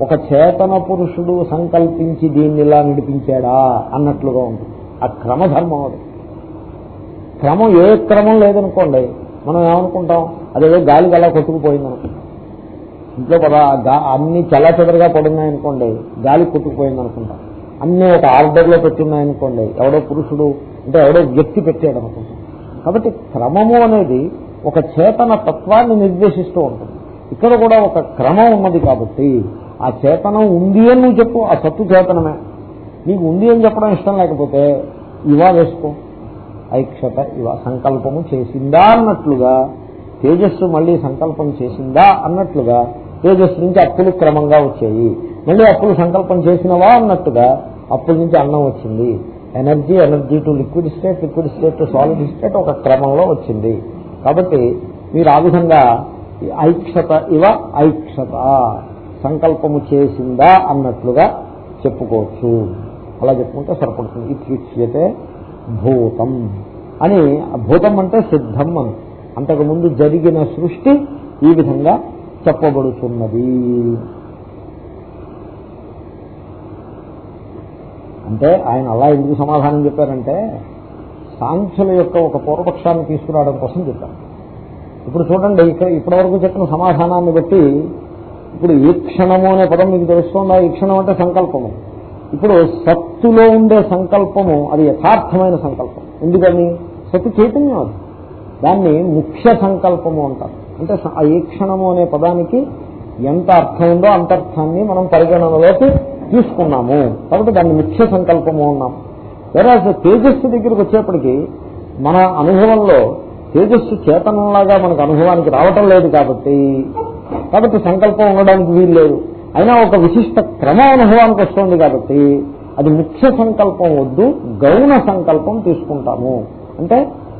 ఒక చేతన పురుషుడు సంకల్పించి దీన్ని ఇలా నడిపించాడా? అన్నట్లుగా ఉంటుంది ఆ క్రమధర్మం అది. క్రమం ఏ క్రమం లేదనుకోండి మనం ఏమనుకుంటాం? అదేదో గాలికి అలా కొట్టుకుపోయింది అనుకుంటాం ఇంట్లో కదా అన్ని చల్లచెదరగా పడున్నాయనుకోండి గాలి కొట్టుకుపోయింది అనుకుంటాం అన్ని ఒక ఆర్డర్లో పెట్టున్నాయనుకోండి ఎవడో పురుషుడు అంటే ఎవడో వ్యక్తి పెట్టాడు అనుకుంటాం కాబట్టి క్రమము అనేది ఒక చేతన తత్వాన్ని నిర్దేశిస్తూ ఉంటుంది. ఇక్కడ కూడా ఒక క్రమం ఉన్నది కాబట్టి ఆ చేతనం ఉంది అని నువ్వు చెప్పు ఆ సత్తు చేతనమే. నీకు ఉంది అని చెప్పడం ఇష్టం లేకపోతే ఇవా వేసుకో. ఐక్షత ఇవా సంకల్పము చేసిందా అన్నట్లుగా తేజస్సు మళ్ళీ సంకల్పం చేసిందా అన్నట్లుగా తేజస్సు నుంచి అప్పులు క్రమంగా వచ్చాయి. మళ్ళీ అప్పులు సంకల్పం చేసినవా అన్నట్టుగా అప్పుల నుంచి అన్నం వచ్చింది. Energy energy to liquid state liquid state to solid state ఒక క్రమంలో వచ్చింది. కాబట్టి మీరు ఆ విధంగా ఐక్షత ఇవ ఐక్షత. సంకల్పము చేసిందా అన్నట్లుగా చెప్పుకోవచ్చు. అలా చెప్పుకుంటే సరిపడుతుంది. ఇత్యుచ్యతే భూతం అని భూతం అంటే సిద్ధం అని. అంతకుముందు జరిగిన సృష్టి ఈ విధంగా చెప్పబడుతున్నది. అంటే ఆయన అలా ఎందుకు సమాధానం చెప్పారంటే సాంఖ్యుల యొక్క ఒక పూర్వపక్షాన్ని తీసుకురావడం కోసం చెప్పారు. ఇప్పుడు చూడండి ఇక్కడ ఇప్పటివరకు చెప్పిన సమాధానాన్ని బట్టి ఇప్పుడు ఈ క్షణము అనే పదం మీకు తెలుస్తుందా? ఈ క్షణం అంటే సంకల్పము. ఇప్పుడు సత్తులో ఉండే సంకల్పము అది యథార్థమైన సంకల్పం. ఎందుకని? సత్తు చైతన్యం అది. దాన్ని ముఖ్య సంకల్పము అంటారు. అంటే ఆ ఈ క్షణము అనే పదానికి ఎంత అర్థం ఉందో అంత అర్థాన్ని మనం పరిగణనలోకి తీసుకున్నాము. కాబట్టి దాన్ని ముఖ్య సంకల్పము అన్నాం. వేరే తేజస్సు దగ్గరికి వచ్చేప్పటికీ మన అనుభవంలో తేజస్సు చేతనంలాగా మనకు అనుభవానికి రావటం లేదు కాబట్టి కాబట్టి సంకల్పం ఉండడానికి వీలు లేదు. అయినా ఒక విశిష్ట క్రమ అనుభవానికి వస్తుంది కాబట్టి అది ముఖ్య సంకల్పం వద్దు గౌణ సంకల్పం తీసుకుంటాము. అంటే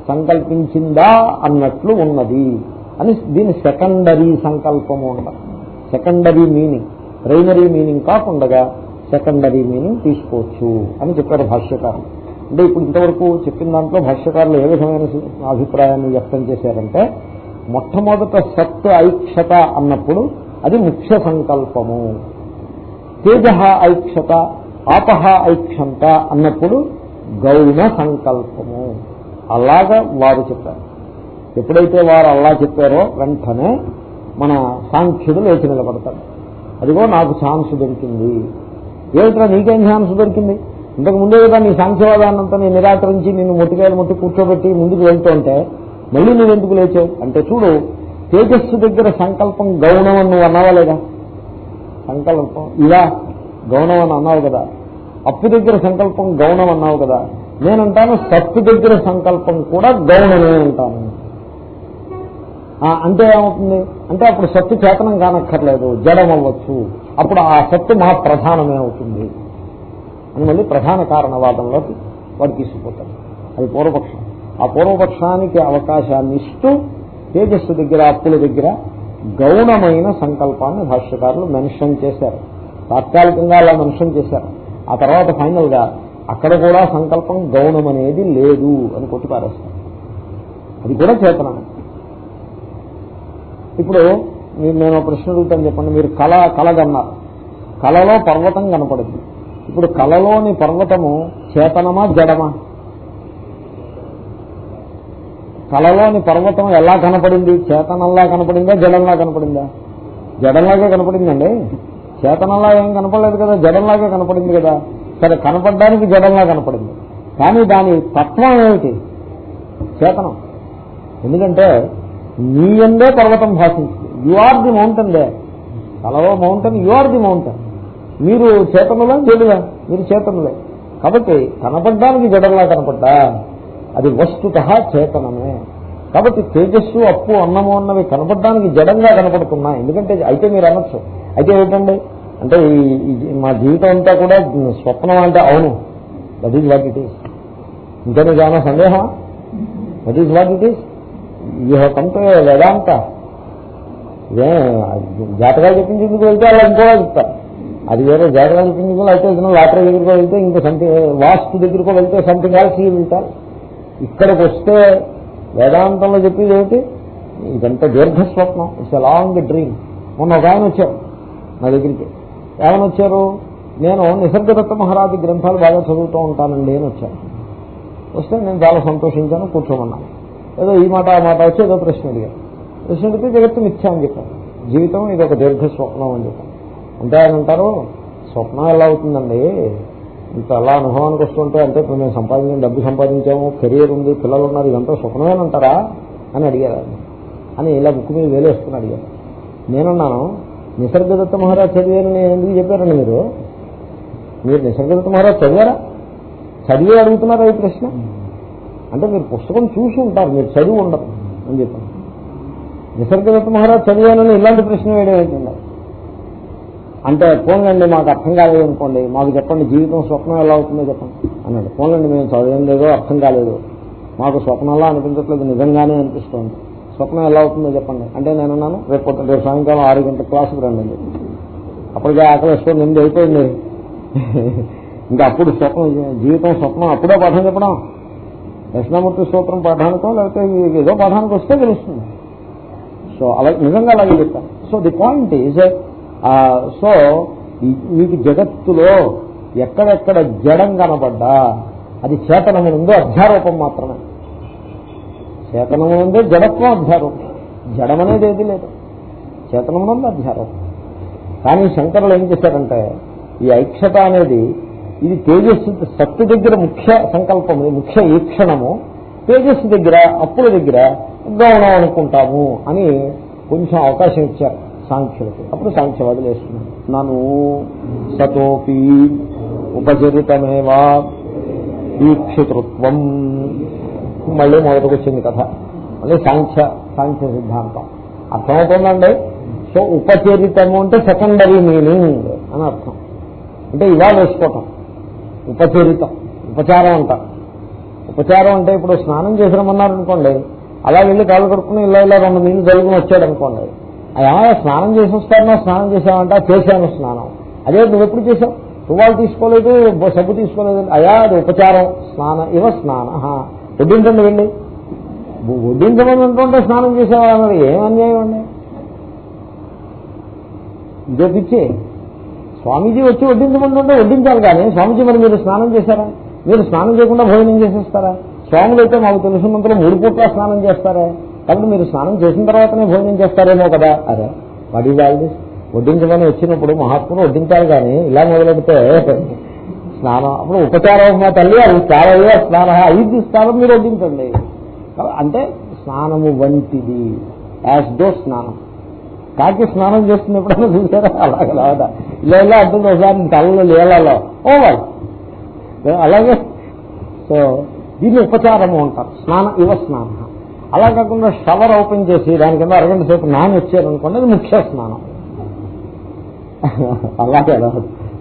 సంకల్పించిందా అన్నట్లు ఉన్నది అని దీని సెకండరీ సంకల్పము అంటారు. సెకండరీ మీనింగ్ ప్రైమరీ మీనింగ్ కాకుండా సెకండరీ మీనింగ్ తీసుకోవచ్చు అని చెప్పారు భాష్యకారులు. అంటే ఇప్పుడు ఇంతవరకు చెప్పిన దాంట్లో భాష్యకారులు ఏ విధమైన అభిప్రాయాన్ని వ్యక్తం చేశారంటే మొట్టమొదట సత్ ఐక్షత అన్నప్పుడు అది ముఖ్య సంకల్పము. తేజ ఐక్షత ఆపహ ఐక్షంత అన్నప్పుడు గౌణ సంకల్పము. అలాగా వారు చెప్పారు. ఎప్పుడైతే వారు అలా చెప్పారో వెంటనే మన సాంఖ్యుడు లేచి నిలబడతాడు. అదిగో నాకు ఛాన్స్ దొరికింది. ఏమిట్రా నీకేం ఛాన్స్ దొరికింది? ఇంతకు ముందే కదా నీ సాంఖ్యవాదాన్నంతా నేను నిరాకరించి నిన్ను మొట్టికాయలు ముట్టి కూర్చోబెట్టి ముందుకు వెళ్తుంటే మళ్ళీ నువ్వు ఎందుకు లేచావు? అంటే చూడు తేజస్సు దగ్గర సంకల్పం గౌణం అని నువ్వు అన్నావా లేదా? సంకల్పం ఇలా గౌణం అని అన్నావు కదా. అప్పు దగ్గర సంకల్పం గౌణం అన్నావు కదా. నేనంటాను సత్తు దగ్గర సంకల్పం కూడా గౌణమే అంటాను. ఆ, అంటే ఏమవుతుంది? అంటే అప్పుడు సత్తు చేతనం కానక్కర్లేదు జడం అవ్వచ్చు అప్పుడు ఆ సత్తు మహా ప్రధానమే అవుతుంది. అని మళ్ళీ ప్రధాన కారణవాదంలోకి వాడు తీసుకుపోతాడు. అది పూర్వపక్షం. ఆ పూర్వపక్షానికి అవకాశాన్ని ఇస్తూ తేజస్సు దగ్గర అప్పుల దగ్గర గౌణమైన సంకల్పాన్ని భాష్యకారులు మెన్షన్ చేశారు. తాత్కాలికంగా అలా మెన్షన్ చేశారు. ఆ తర్వాత ఫైనల్గా అక్కడ కూడా సంకల్పం గౌణం అనేది లేదు అని కొట్టిపారేస్తారు. అది కూడా చేతనమే ఇప్పుడు మీరు నేను ప్రశ్న అడుగుతాను చెప్పండి. మీరు కళ కలగన్నారు కళలో పర్వతం కనపడింది ఇప్పుడు కలలోని పర్వతము చేతనమా జడమా? కలలోని పర్వతం ఎలా కనపడింది? చేతనంలా కనపడిందా జడంలా కనపడిందా? జడంలాగే కనపడిందండి. చేతనంలా ఏం కనపడలేదు కదా జడంలాగే కనపడింది కదా. సరే కనపడడానికి జడంలా కనపడింది. కానీ దాని తత్వం ఏమిటి? చేతనం. ఎందుకంటే నీ ఎందే పర్వతం భాషించింది. యు ఆర్ ది మౌంటైన్ దే కలలో mountain you are the mountain మీరు చేతనులా? జడులా మీరు చేతనులే. కాబట్టి కనపడడానికి జడంలా కనపడ్డా? అది వస్తుత చేతనమే. కాబట్టి తేజస్సు అప్పు అన్నము అన్నవి కనపడడానికి జడంగా కనపడుతున్నాయి. ఎందుకంటే అయితే మీరు అనొచ్చు. అయితే ఏంటండి అంటే ఈ- మా జీవితం అంతా కూడా స్వప్నం అంటే అవును. That is what it is ఇంకా నీకు ఏమైనా సందేహం that is what it is you have come to Vedanta ఇదే జాతకాలు చెప్పించేందుకు వెళ్తే అలా ఇంకోలా చెప్తారు. అది వేరే జాగ్రత్త చెప్పించేందుకు అయితే ఏదైనా లాటరీ దగ్గరకు వెళ్తే ఇంకా సంథింగ్ వాస్తు దగ్గరకు వెళ్తే సంథింగ్ ఎల్స్ వెళ్తారు ఇక్కడికి వస్తే వేదాంతంలో చెప్పేది ఏమిటి? ఇదంతా దీర్ఘ స్వప్నం ఇట్స్ ఎ లాంగ్ డ్రీమ్ మొన్న ఒక ఆయన వచ్చారు నా దగ్గరికి. ఏమని వచ్చారు? నేను నిసర్గదత్త మహారాజు గ్రంథాలు బాగా చదువుతూ ఉంటానండి అని వచ్చాను వస్తే నేను చాలా సంతోషించాను కూర్చోమన్నాను. ఏదో ఈ మాట ఆ మాట వచ్చి ఏదో ప్రశ్న అడిగాను ప్రశ్న అడిగితే జగత్తు మిథ్యా అని చెప్పాను జీవితం ఇది ఒక దీర్ఘ స్వప్నం అని చెప్పాను అంటే ఆయన అంటారు స్వప్నం ఎలా అవుతుందండి? ఇంత అలా అనుభవానికి వస్తుంటే అంటే ఇప్పుడు మేము సంపాదించిన డబ్బు సంపాదించాము కెరీర్ ఉంది పిల్లలు ఉన్నారు ఇదంతా స్వప్నమేనంటారా? అని అడిగారు. అని ఇలా బుక్ మీద వేలేసుకుని అడిగారు. నేనున్నాను నిసర్గదత్త మహారాజ్ చదివారని నేను ఎందుకు చెప్పారండి మీరు? మీరు నిసర్గదత్త మహారాజ్ చదివారా? చదివి అడుగుతున్నారా ఈ ప్రశ్న? అంటే మీరు పుస్తకం చూసి ఉంటారు మీరు చదివి ఉండరు అని చెప్పాను నిసర్గదత్త మహారాజ్ చదివానని ఇలాంటి ప్రశ్న వేయడం ఏంటండి? అంటే పోన్లండి మాకు అర్థం కాలేదు అనుకోండి మాకు చెప్పండి జీవితం స్వప్నం ఎలా అవుతుందో చెప్పండి. అన్నాడు. పోన్లండి మేము చదివేం లేదో అర్థం కాలేదు. మాకు స్వప్నంలా అనిపించట్లేదు నిజంగానే అనిపిస్తుంది. స్వప్నం ఎలా అవుతుందో చెప్పండి. అంటే నేను అన్నాను రేపు రేపు సాయంకాలం ఆరు గంటల క్లాసుకు రండి అప్పటికే ఆకలి వేసుకొని నిండి అయిపోయింది. ఇంకా అప్పుడు స్వప్నం జీవితం స్వప్నం అప్పుడే పాఠం చెప్పడం. దక్షిణామూర్తి స్తోత్రం పాఠానికో లేకపోతే ఏదో పాఠానికి వస్తే తెలుస్తుంది. సో అలా నిజంగా అలాగే చెప్తాను. So the point is so మీకు జగత్తులో ఎక్కడెక్కడ జడం కనపడ్డా అది చేతనమునందు అధ్యారూపం మాత్రమే. చేతనమునందే జడత్వం అధ్యారూపం. జడం అనేది ఏది లేదు. చేతనమునందు అధ్యారూపం. కానీ శంకరులు ఏం చేశారంటే ఈ ఐక్షత అనేది ఇది తేజస్సు సత్తు దగ్గర ముఖ్య సంకల్పం ముఖ్య ఈక్షణము తేజస్సు దగ్గర అప్పుల దగ్గర గౌనం అనుకుంటాము అని కొంచెం అవకాశం ఇచ్చారు. సాంఖ్యులకు. అప్పుడు సాంఖ్యవాదులు వేస్తున్నాను నను సతోపి ఉపచరితమేవా ఈక్షితృత్వం మళ్ళీ మొదటికి వచ్చింది కథ. మళ్ళీ సాంఖ్య సాంఖ్య సిద్ధాంతం. అర్థమవుతుందండి? సో ఉపచరితము అంటే సెకండరీ మీనింగ్ అని అర్థం. అంటే ఇలా వేసుకోవటం. ఉపచరితం. ఉపచారం అంటారు ఉపచారం అంటే ఇప్పుడు స్నానం చేసినామన్నారనుకోండి అలా వెళ్ళి కాళ్ళు కడుక్కుని ఇలా ఇలా రెండు నీళ్ళు జరుగుని వచ్చాడు అనుకోండి ఏమైనా స్నానం చేసి వస్తారనో స్నానం చేశామంటే చేశాను స్నానం. అదే నువ్వు ఎప్పుడు చేసావు తువ్వాలు తీసుకోలేదు సబ్బు తీసుకోలేదు. అయా అది ఉపచారం. స్నాన ఇవ స్నాన. వడ్డించండి వెళ్ళి. వడ్డించమని అంటుంటే స్నానం చేసేవాళ్ళు ఏం అన్యాయం అండి? ఇదే పిచ్చి. స్వామీజీ వచ్చి వడ్డించమంటుంటే వడ్డించాలి కానీ స్వామీజీ మరి మీరు స్నానం చేశారా? మీరు స్నానం చేయకుండా భోజనం చేసేస్తారా? స్వాములు అయితే మాకు తెలిసినంతలో మూడు పూట్ల స్నానం చేస్తారా? కాబట్టి మీరు స్నానం చేసిన తర్వాతనే భోజనం చేస్తారేమో కదా. అరే వాడి వాళ్ళు వడ్డించమని వచ్చినప్పుడు మహాత్ముడు వడ్డించాలి కానీ ఇలా మొదలెడితే స్నానం అప్పుడు ఉపచారం మా తల్లి అది చాలా స్నాన ఐదు స్నానం మీరు వడ్డించండి. అంటే స్నానము వంటిది యాజ్ దో స్నానం. కాకి స్నానం చేస్తున్నప్పుడైనా చూసారా? అలాగే అలాగా ఇలా ఇలా అంటుంది ఒకసారి తలలో లేలలో ఓవర్ అలాగే సో దీన్ని ఉపచారము అంటారు. స్నానం ఇవ స్నానం. అలా కాకుండా షవర్ ఓపెన్ చేసి దాని కింద అరగంట సేపు నాని వచ్చారనుకోండి అది ముఖ్య స్నానం. అలాగే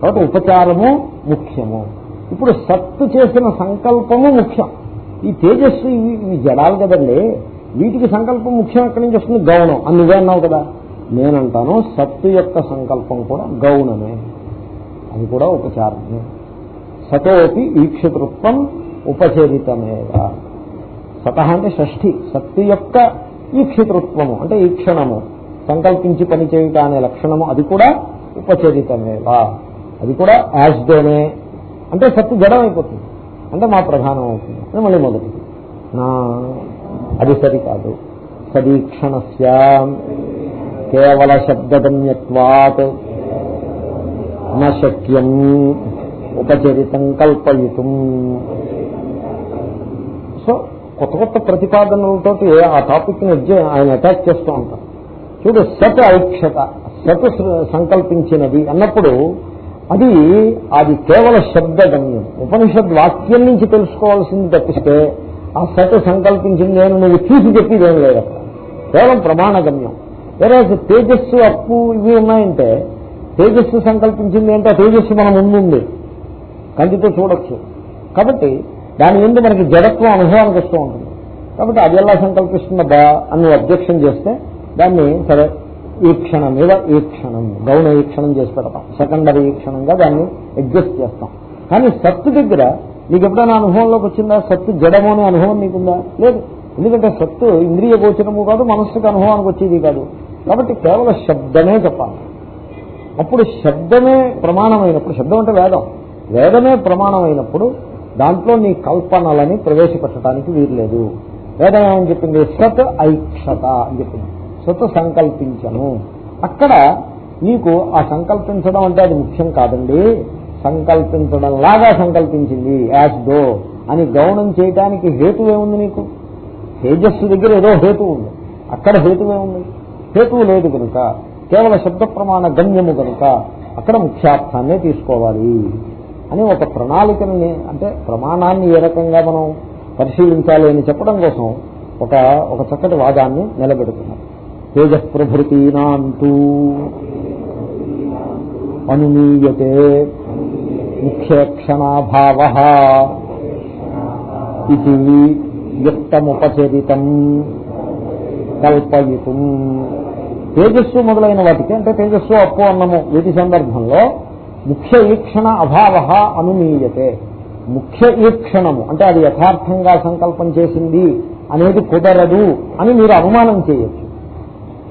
కాబట్టి ఉపచారము ముఖ్యము. ఇప్పుడు సత్తు చేసిన సంకల్పము ముఖ్యం. ఈ తేజస్సు ఇవి జడాలు కదండి. వీటికి సంకల్పం ముఖ్యం ఎక్కడి నుంచి వస్తుంది? గౌణం. అని నువ్వే అన్నావు కదా. నేనంటాను సత్తు యొక్క సంకల్పం కూడా గౌణమే. అది కూడా ఉపచారమే. సతోపి ఈక్షతృత్వం ఉపచరితమేగా సత అంటే షష్ఠి సత్తు యొక్క ఈక్షతృత్వము అంటే ఈక్షణము సంకల్పించి పనిచేయుట అనే లక్షణము అది కూడా ఉపచరితమేవా? అది కూడా యాజ్ డోనే అంటే సత్తు జడమైపోతుంది. అంటే మా ప్రధానం అవుతుంది అది మళ్ళీ మొదటిది. నా అది సరికాదు. సదీక్షణస్య కేవల శబ్దగమ్యత్వాత్ నశక్యం ఉపచరితం కల్పయుతం. సో కొత్త కొత్త ప్రతిపాదనలతో ఆ టాపిక్ని ఆయన అటాక్ చేస్తూ ఉంటారు. చూడు సత్ ఐక్షత సత్ సంకల్పించినది అన్నప్పుడు అది అది కేవల శబ్దగమ్యం. ఉపనిషద్ వాక్యం నుంచి తెలుసుకోవాల్సింది తప్పిస్తే ఆ సత్ సంకల్పించింది అని నువ్వు చూసి చెప్పేది ఏం లేదు అక్కడ. కేవలం ప్రమాణగమ్యం. వేరే తేజస్సు అప్పు ఇవి ఉన్నాయంటే తేజస్సు సంకల్పించింది అంటే ఆ తేజస్సు మన ముందుంది. కంటితో చూడొచ్చు. కాబట్టి దాని ముందు మనకి జడత్వం అనుభవానికి వస్తూ ఉంటుంది. కాబట్టి అది ఎలా సంకల్పిస్తున్నదా అని అబ్జెక్షన్ చేస్తే దాన్ని సరే ఈ క్షణం మీద ఈ క్షణం గౌణ ఈ క్షణం చేసి పెడతాం. సెకండరీ క్షణంగా దాన్ని అడ్జస్ట్ చేస్తాం. కానీ సత్తు దగ్గర నీకు ఎప్పుడైనా అనుభవంలోకి వచ్చిందా? సత్తు జడము అనే అనుభవం నీకుందా? లేదు. ఎందుకంటే సత్తు ఇంద్రియ గోచరము కాదు మనస్సుకు అనుభవానికి వచ్చేది కాదు. కాబట్టి కేవలం శబ్దమే చెప్పాలి. అప్పుడు శబ్దమే ప్రమాణమైనప్పుడు శబ్దం అంటే వేదం. వేదమే ప్రమాణమైనప్పుడు దాంట్లో నీ కల్పనలని ప్రవేశపెట్టడానికి వీల్లేదు. వేదం ఏమని చెప్పింది సత్ ఐక్షత అని చెప్పింది. సత్ సంకల్పించను. అక్కడ నీకు ఆ సంకల్పించడం అంటే అది ముఖ్యం కాదండి. సంకల్పించడం లాగా సంకల్పించింది యాజ్ దో అని గౌనం చేయడానికి హేతువేముంది నీకు. తేజస్సు దగ్గర ఏదో హేతు ఉంది. అక్కడ హేతువేముంది హేతువు లేదు కనుక కేవల శబ్ద ప్రమాణ గమ్యము కనుక అక్కడ ముఖ్యార్థాన్నే తీసుకోవాలి. అని ఒక ప్రణాళికని అంటే ప్రమాణాన్ని ఏ రకంగా మనం పరిశీలించాలి అని చెప్పడం కోసం ఒక ఒక చక్కటి వాదాన్ని నిలబెడుతున్నారు. తేజప్రభృతీనాంతూ అనుమీయతే ముఖ్యక్షణాభావ ఇది యుక్తముపచరితం కల్పయుతం. తేజస్సు మొదలైన వాటికి అంటే తేజస్సు అప్పు అన్నము వీటి సందర్భంలో ముఖ్య ఈక్షణ అభావ అనుమీయతే ముఖ్య ఈక్షణము అంటే అది యథార్థంగా సంకల్పం చేసింది అనేది కుదరదు అని మీరు అనుమానం చేయొచ్చు.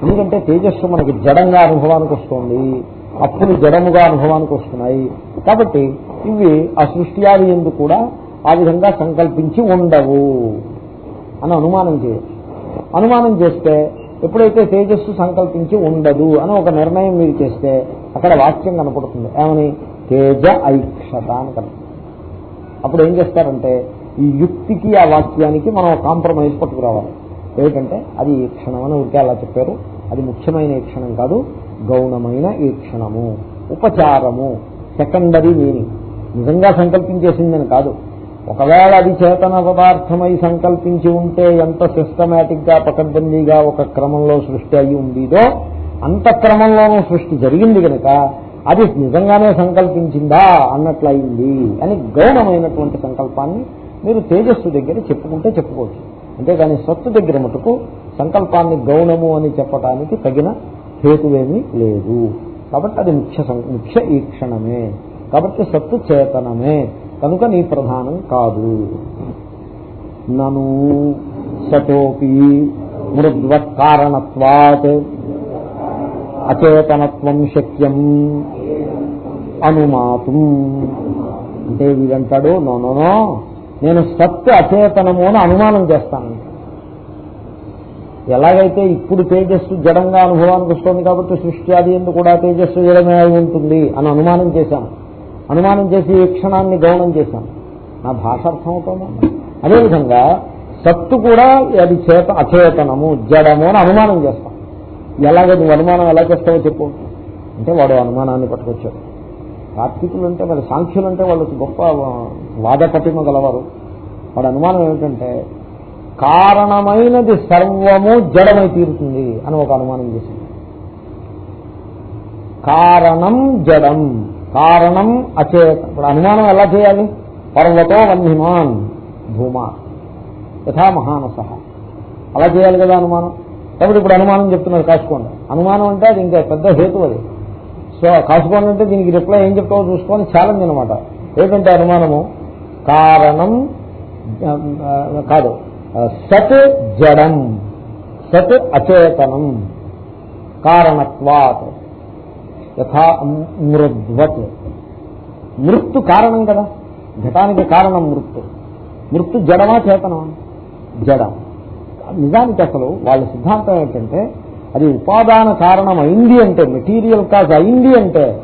ఎందుకంటే తేజస్సు మనకి జడంగా అనుభవానికి వస్తుంది అప్పులు జడముగా అనుభవానికి వస్తున్నాయి. కాబట్టి ఇవి ఆ సృష్టి ఎందు కూడా ఆ విధంగా సంకల్పించి ఉండవు అని అనుమానం చేయొచ్చు. అనుమానం చేస్తే ఎప్పుడైతే తేజస్సు సంకల్పించి ఉండదు అని ఒక నిర్ణయం మీరు చేస్తే అక్కడ వాక్యం కనపడుతుంది. ఏమని? తేజ ఐక్షత అని అప్పుడు ఏం చేస్తారంటే ఈ యుక్తికి ఆ వాక్యానికి మనం కాంప్రమైజ్ పట్టుకురావాలి. ఏమిటంటే అది ఈ క్షణం అని ఊరికే అలా చెప్పారు. అది ముఖ్యమైన ఈ క్షణం కాదు గౌణమైన ఈ క్షణము. ఉపచారము. Secondary meaning. నిజంగా సంకల్పించేసిందని కాదు. ఒకవేళ అది చేతన పదార్థమై సంకల్పించి ఉంటే ఎంత సిస్టమేటిక్గా పకడ్బందీగా ఒక క్రమంలో సృష్టి అయి ఉండేదో అంత క్రమంలోనూ సృష్టి జరిగింది కనుక అది నిజంగానే సంకల్పించిందా అన్నట్లయింది అని గౌణమైనటువంటి సంకల్పాన్ని మీరు తేజస్సు దగ్గర చెప్పుకుంటే చెప్పుకోవచ్చు. అంతేగాని సత్తు దగ్గర మటుకు సంకల్పాన్ని గౌణము అని చెప్పడానికి తగిన హేతువేమీ లేదు. కాబట్టి అది ముఖ్య ముఖ్య ఈక్షణమే కాబట్టి సత్తు చేతనమే. కనుక నీ ప్రధానం కాదు. నను సతోపి మృద్వత్ కారణత్వాత్ అచేతనత్వం శక్యం అనుమాతం. అంటే వీడంటాడు నోనోనో నేను సత్ అచేతనము అని అనుమానం చేస్తాను. ఎలాగైతే ఇప్పుడు తేజస్సు జడంగా అనుభవానికి వస్తుంది కాబట్టి సృష్టి అది ఎందుకు కూడా తేజస్సు జడమే అయి ఉంటుంది అని అనుమానం చేశాను. అనుమానం చేసి ఈ క్షణాన్ని గౌనం చేశాను. నా భాష అర్థమవుతుందా అదేవిధంగా సత్తు కూడా అది చేత అచేతనము జడము అని అనుమానం చేస్తాం. ఎలాగ నువ్వు అనుమానం ఎలా చేస్తావో చెప్పు. అంటే వాడు అనుమానాన్ని పట్టుకొచ్చాడు. కార్తీకులు అంటే మరి సాంఖ్యులు అంటే వాళ్ళకి గొప్ప వాద పటిమ గలవారు. వాడు అనుమానం ఏమిటంటే కారణమైనది సర్వము జడమై తీరుతుంది అని ఒక అనుమానం చేసింది కారణం జడం. కారణం అచేత. ఇప్పుడు అనుమానం ఎలా చేయాలి? పర్వతో వన్హిమాన్ భూమా. యథా మహానస. అలా చేయాలి కదా అనుమానం? కాబట్టి ఇప్పుడు అనుమానం చెప్తున్నారు కాసుకోండి. అనుమానం అంటే అది ఇంకా పెద్ద హేతు అది. సో కాసుకోండి అంటే దీనికి రిప్లై ఏం చెప్తావో చూసుకొని ఛాలెంజ్ అనమాట ఏంటంటే అనుమానము? కారణం కాదు. సత్ జడం. సత్ అచేతనం. కారణత్వాత్. యథా మృద్వత్. మృత్తు కారణం కదా. ఘటానికి కారణం మృత్తు. మృత్తు జడమా చేతనమా? జడ. నిజానికి అసలు వాళ్ళ సిద్ధాంతం ఏంటంటే అది ఉపాదాన కారణం అయింది అంటే మెటీరియల్ కాజ్ అయింది అంటే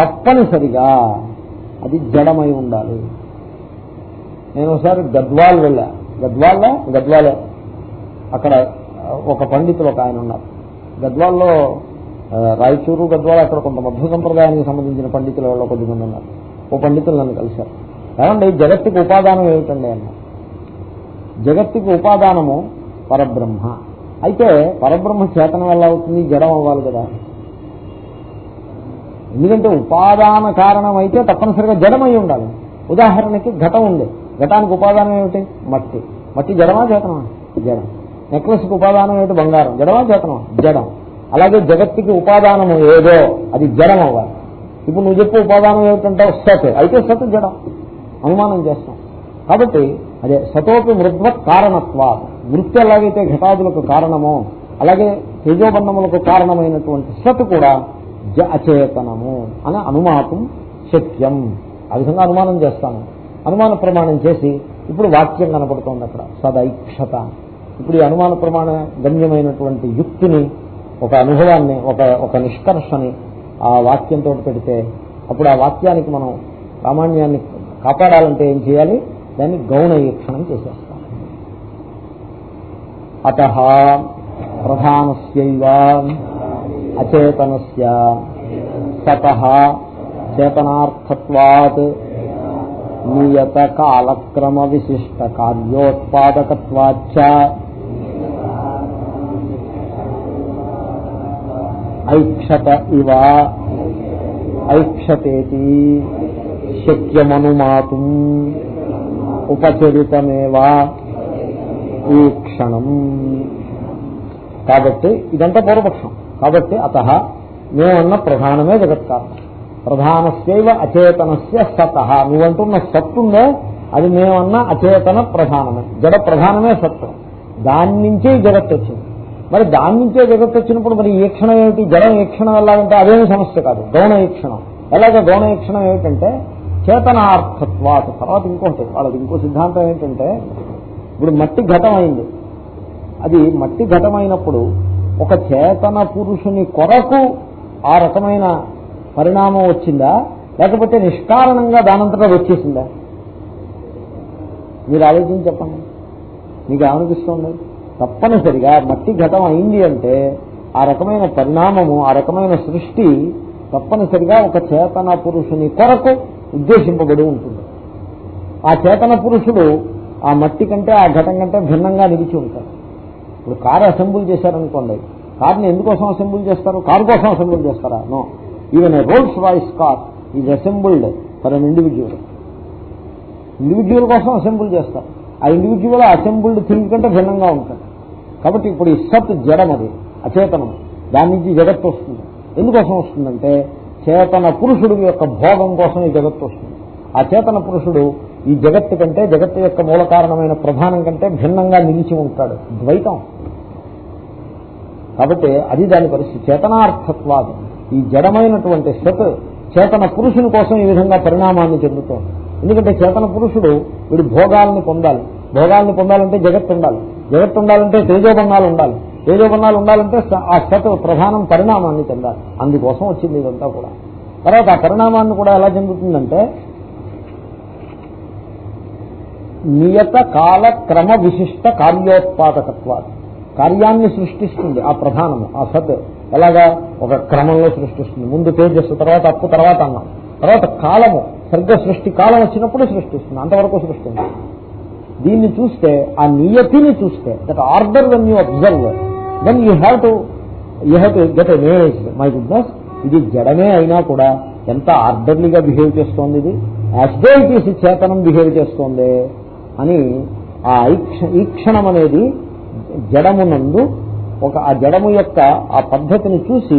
తప్పనిసరిగా అది జడమై ఉండాలి. నేను ఒకసారి గద్వాల్ వెళ్ళా. గద్వాళ్ళ గద్వాలే. అక్కడ ఒక పండితులు ఒక ఆయన ఉన్నారు. గద్వాల్లో రాయచూరు గద్వాల అక్కడ కొంత మధ్య సంప్రదాయానికి సంబంధించిన పండితుల వాళ్ళు కొద్దిమంది ఉన్నారు. ఓ పండితులు నన్ను కలిశారు. ఏమండి జగత్తుకు ఉపాదానం ఏమిటండి అన్న జగత్తుకు ఉపాదానము పరబ్రహ్మ. అయితే పరబ్రహ్మ చేతనం ఎలా అవుతుంది? జడం అవ్వాలి కదా. ఎందుకంటే ఉపాదాన కారణం అయితే తప్పనిసరిగా జడమై ఉండాలి. ఉదాహరణకి ఘటం ఉంది. ఘటానికి ఉపాదానం ఏమిటి? మట్టి. మట్టి జడమా చేతనమా? జడం. నెక్లెస్కి ఉపాదానం ఏమిటి? బంగారం. జడమా చేతనమా? జడం. అలాగే జగత్తుకి ఉపాదానము ఏదో అది జడం అవ్వాలి. ఇప్పుడు నువ్వు చెప్పే ఉపాదానం ఏమిటంటావు? సత్. అయితే సత్ జడం. అనుమానం చేస్తాం. కాబట్టి అదే సతోపి మృద్వత్ కారణత్వ వృత్తి ఎలాగైతే ఘటాదులకు కారణమో అలాగే తేజోబంధములకు కారణమైనటువంటి సత్ కూడా జ అచేతనము అని అనుమానం శక్యం. ఆ విధంగా అనుమానం చేస్తాను. అనుమాన ప్రమాణం చేసి ఇప్పుడు వాక్యం కనపడుతోంది అక్కడ. సదైక్షత. ఇప్పుడు ఈ అనుమాన ప్రమాణ గమ్యమైనటువంటి యుక్తిని ఒక అనుభవాన్ని ఒక ఒక నిష్కర్షని ఆ వాక్యంతో పెడితే అప్పుడు ఆ వాక్యానికి మనం ప్రామాణ్యాన్ని కాపాడాలంటే ఏం చేయాలి? దాన్ని గౌణ ఈక్షణం చేసేస్తాం. అత ప్రధానస్యైవ అచేతనస్య సత చేతనార్థత్వాత్ నియత కాలక్రమ విశిష్ట కార్యోత్పాదకత్వాచ్చ ఐక్షత ఇవ. ఐక్షతేతి శక్యమనుమాతు ఉపచరితమేవా ఈ క్షణం. కాబట్టి ఇదంతా పూర్వపక్షం కాబట్టి అత మేమన్న ప్రధానమే జగత్కారణం ప్రధానస్యవ అచేతనస్య సత. నువ్వంటున్న సత్తుందే అది మేమన్న అచేతన ప్రధానమే. జడ ప్రధానమే సత్తు. దాని నుంచే ఈ జగత్తు వచ్చింది మరి దాని నుంచే జగత్తు వచ్చినప్పుడు మరి ఈ క్షణం ఏమిటి? జడం ఈ క్షణం ఎలాగంటే అదేమి సమస్య కాదు. గౌణ ఈక్షణం ఎలాగ గౌణ ఈక్షణం ఏమిటంటే చేతనార్థత్వాత. తర్వాత ఇంకోటి వాళ్ళకి ఇంకో సిద్ధాంతం ఏంటంటే ఇప్పుడు మట్టి ఘటం అయింది అది మట్టి ఘటమైనప్పుడు ఒక చేతన పురుషుని కొరకు ఆ రకమైన పరిణామం వచ్చిందా? లేకపోతే నిష్కారణంగా దానంతటా వచ్చేసిందా? మీరు ఆలోచించి చెప్పండి. మీకు ఏమనిపిస్తుంది? తప్పనిసరిగా మట్టి ఘటం అయింది అంటే ఆ రకమైన పరిణామము ఆ రకమైన సృష్టి తప్పనిసరిగా ఒక చేతన పురుషుని కొరకు ఉద్దేశింపబడి ఉంటుంది. ఆ చేతన పురుషుడు ఆ మట్టి కంటే ఆ ఘటం కంటే భిన్నంగా నిలిచి ఉంటాడు. ఇప్పుడు కారు అసెంబుల్ చేశారనుకోండి. కార్ని ఎందుకోసం అసెంబుల్ చేస్తారు? కారు కోసం అసెంబుల్ చేస్తారా? No. Even a Rolls Royce car is assembled for an individual individual కోసం అసెంబుల్ చేస్తారు. ఆ ఇండివిజువల్ అసెంబుల్డ్ థింగ్ కంటే భిన్నంగా ఉంటాడు. కాబట్టి ఇప్పుడు ఈ సత్ జడం అది అచేతనం. దాని నుంచి జగత్తు వస్తుంది. ఎందుకోసం వస్తుందంటే చేతన పురుషుడు యొక్క భోగం కోసం ఈ జగత్తు వస్తుంది. ఆ చేతన పురుషుడు ఈ జగత్తు కంటే జగత్తు యొక్క మూల కారణమైన ప్రధానం కంటే భిన్నంగా నిలిచి ఉంటాడు. ద్వైతం. కాబట్టి అది దాని పరిస్థితి. చేతనార్థత్వాది. ఈ జడమైనటువంటి సత్ చేతన పురుషుని కోసం ఈ విధంగా పరిణామాన్ని చెందుతోంది. ఎందుకంటే చేతన పురుషుడు వీడు భోగాల్ని పొందాలి. భోగాల్ని పొందాలంటే జగత్తు ఉండాలి. జగత్తు ఉండాలంటే తేజోబంధాలు ఉండాలి. తేజోబంధాలు ఉండాలంటే ఆ సత్ ప్రధానం పరిణామాన్ని చెందాలి. అందుకోసం వచ్చింది ఇదంతా కూడా. తర్వాత ఆ పరిణామాన్ని కూడా ఎలా చెందుతుందంటే నియత కాల క్రమ విశిష్ట కార్యోత్పాదకత్వాలు. కార్యాన్ని సృష్టిస్తుంది ఆ ప్రధానము ఆ సత్. ఎలాగా? ఒక క్రమంలో సృష్టిస్తుంది. ముందు తేజస్సు తర్వాత అప్పు తర్వాత అన్నం. తర్వాత కాలము. సరిగ్గా సృష్టి కాలం వచ్చినప్పుడు సృష్టిస్తుంది. అంతవరకు సృష్టిస్తుంది దీన్ని చూస్తే ఆ నియతిని చూస్తే that order when you observe then you have to you have to get amaze my goodness ఇది జడమే అయినా కూడా ఎంత ఆర్డర్లీగా బిహేవ్ చేస్తోంది ఇది? యాజ్ చేతనం బిహేవ్ చేస్తోంది అని ఆ ఈక్ష ఈక్షణం అనేది జడమునందు ఒక ఆ జడము యొక్క ఆ పద్ధతిని చూసి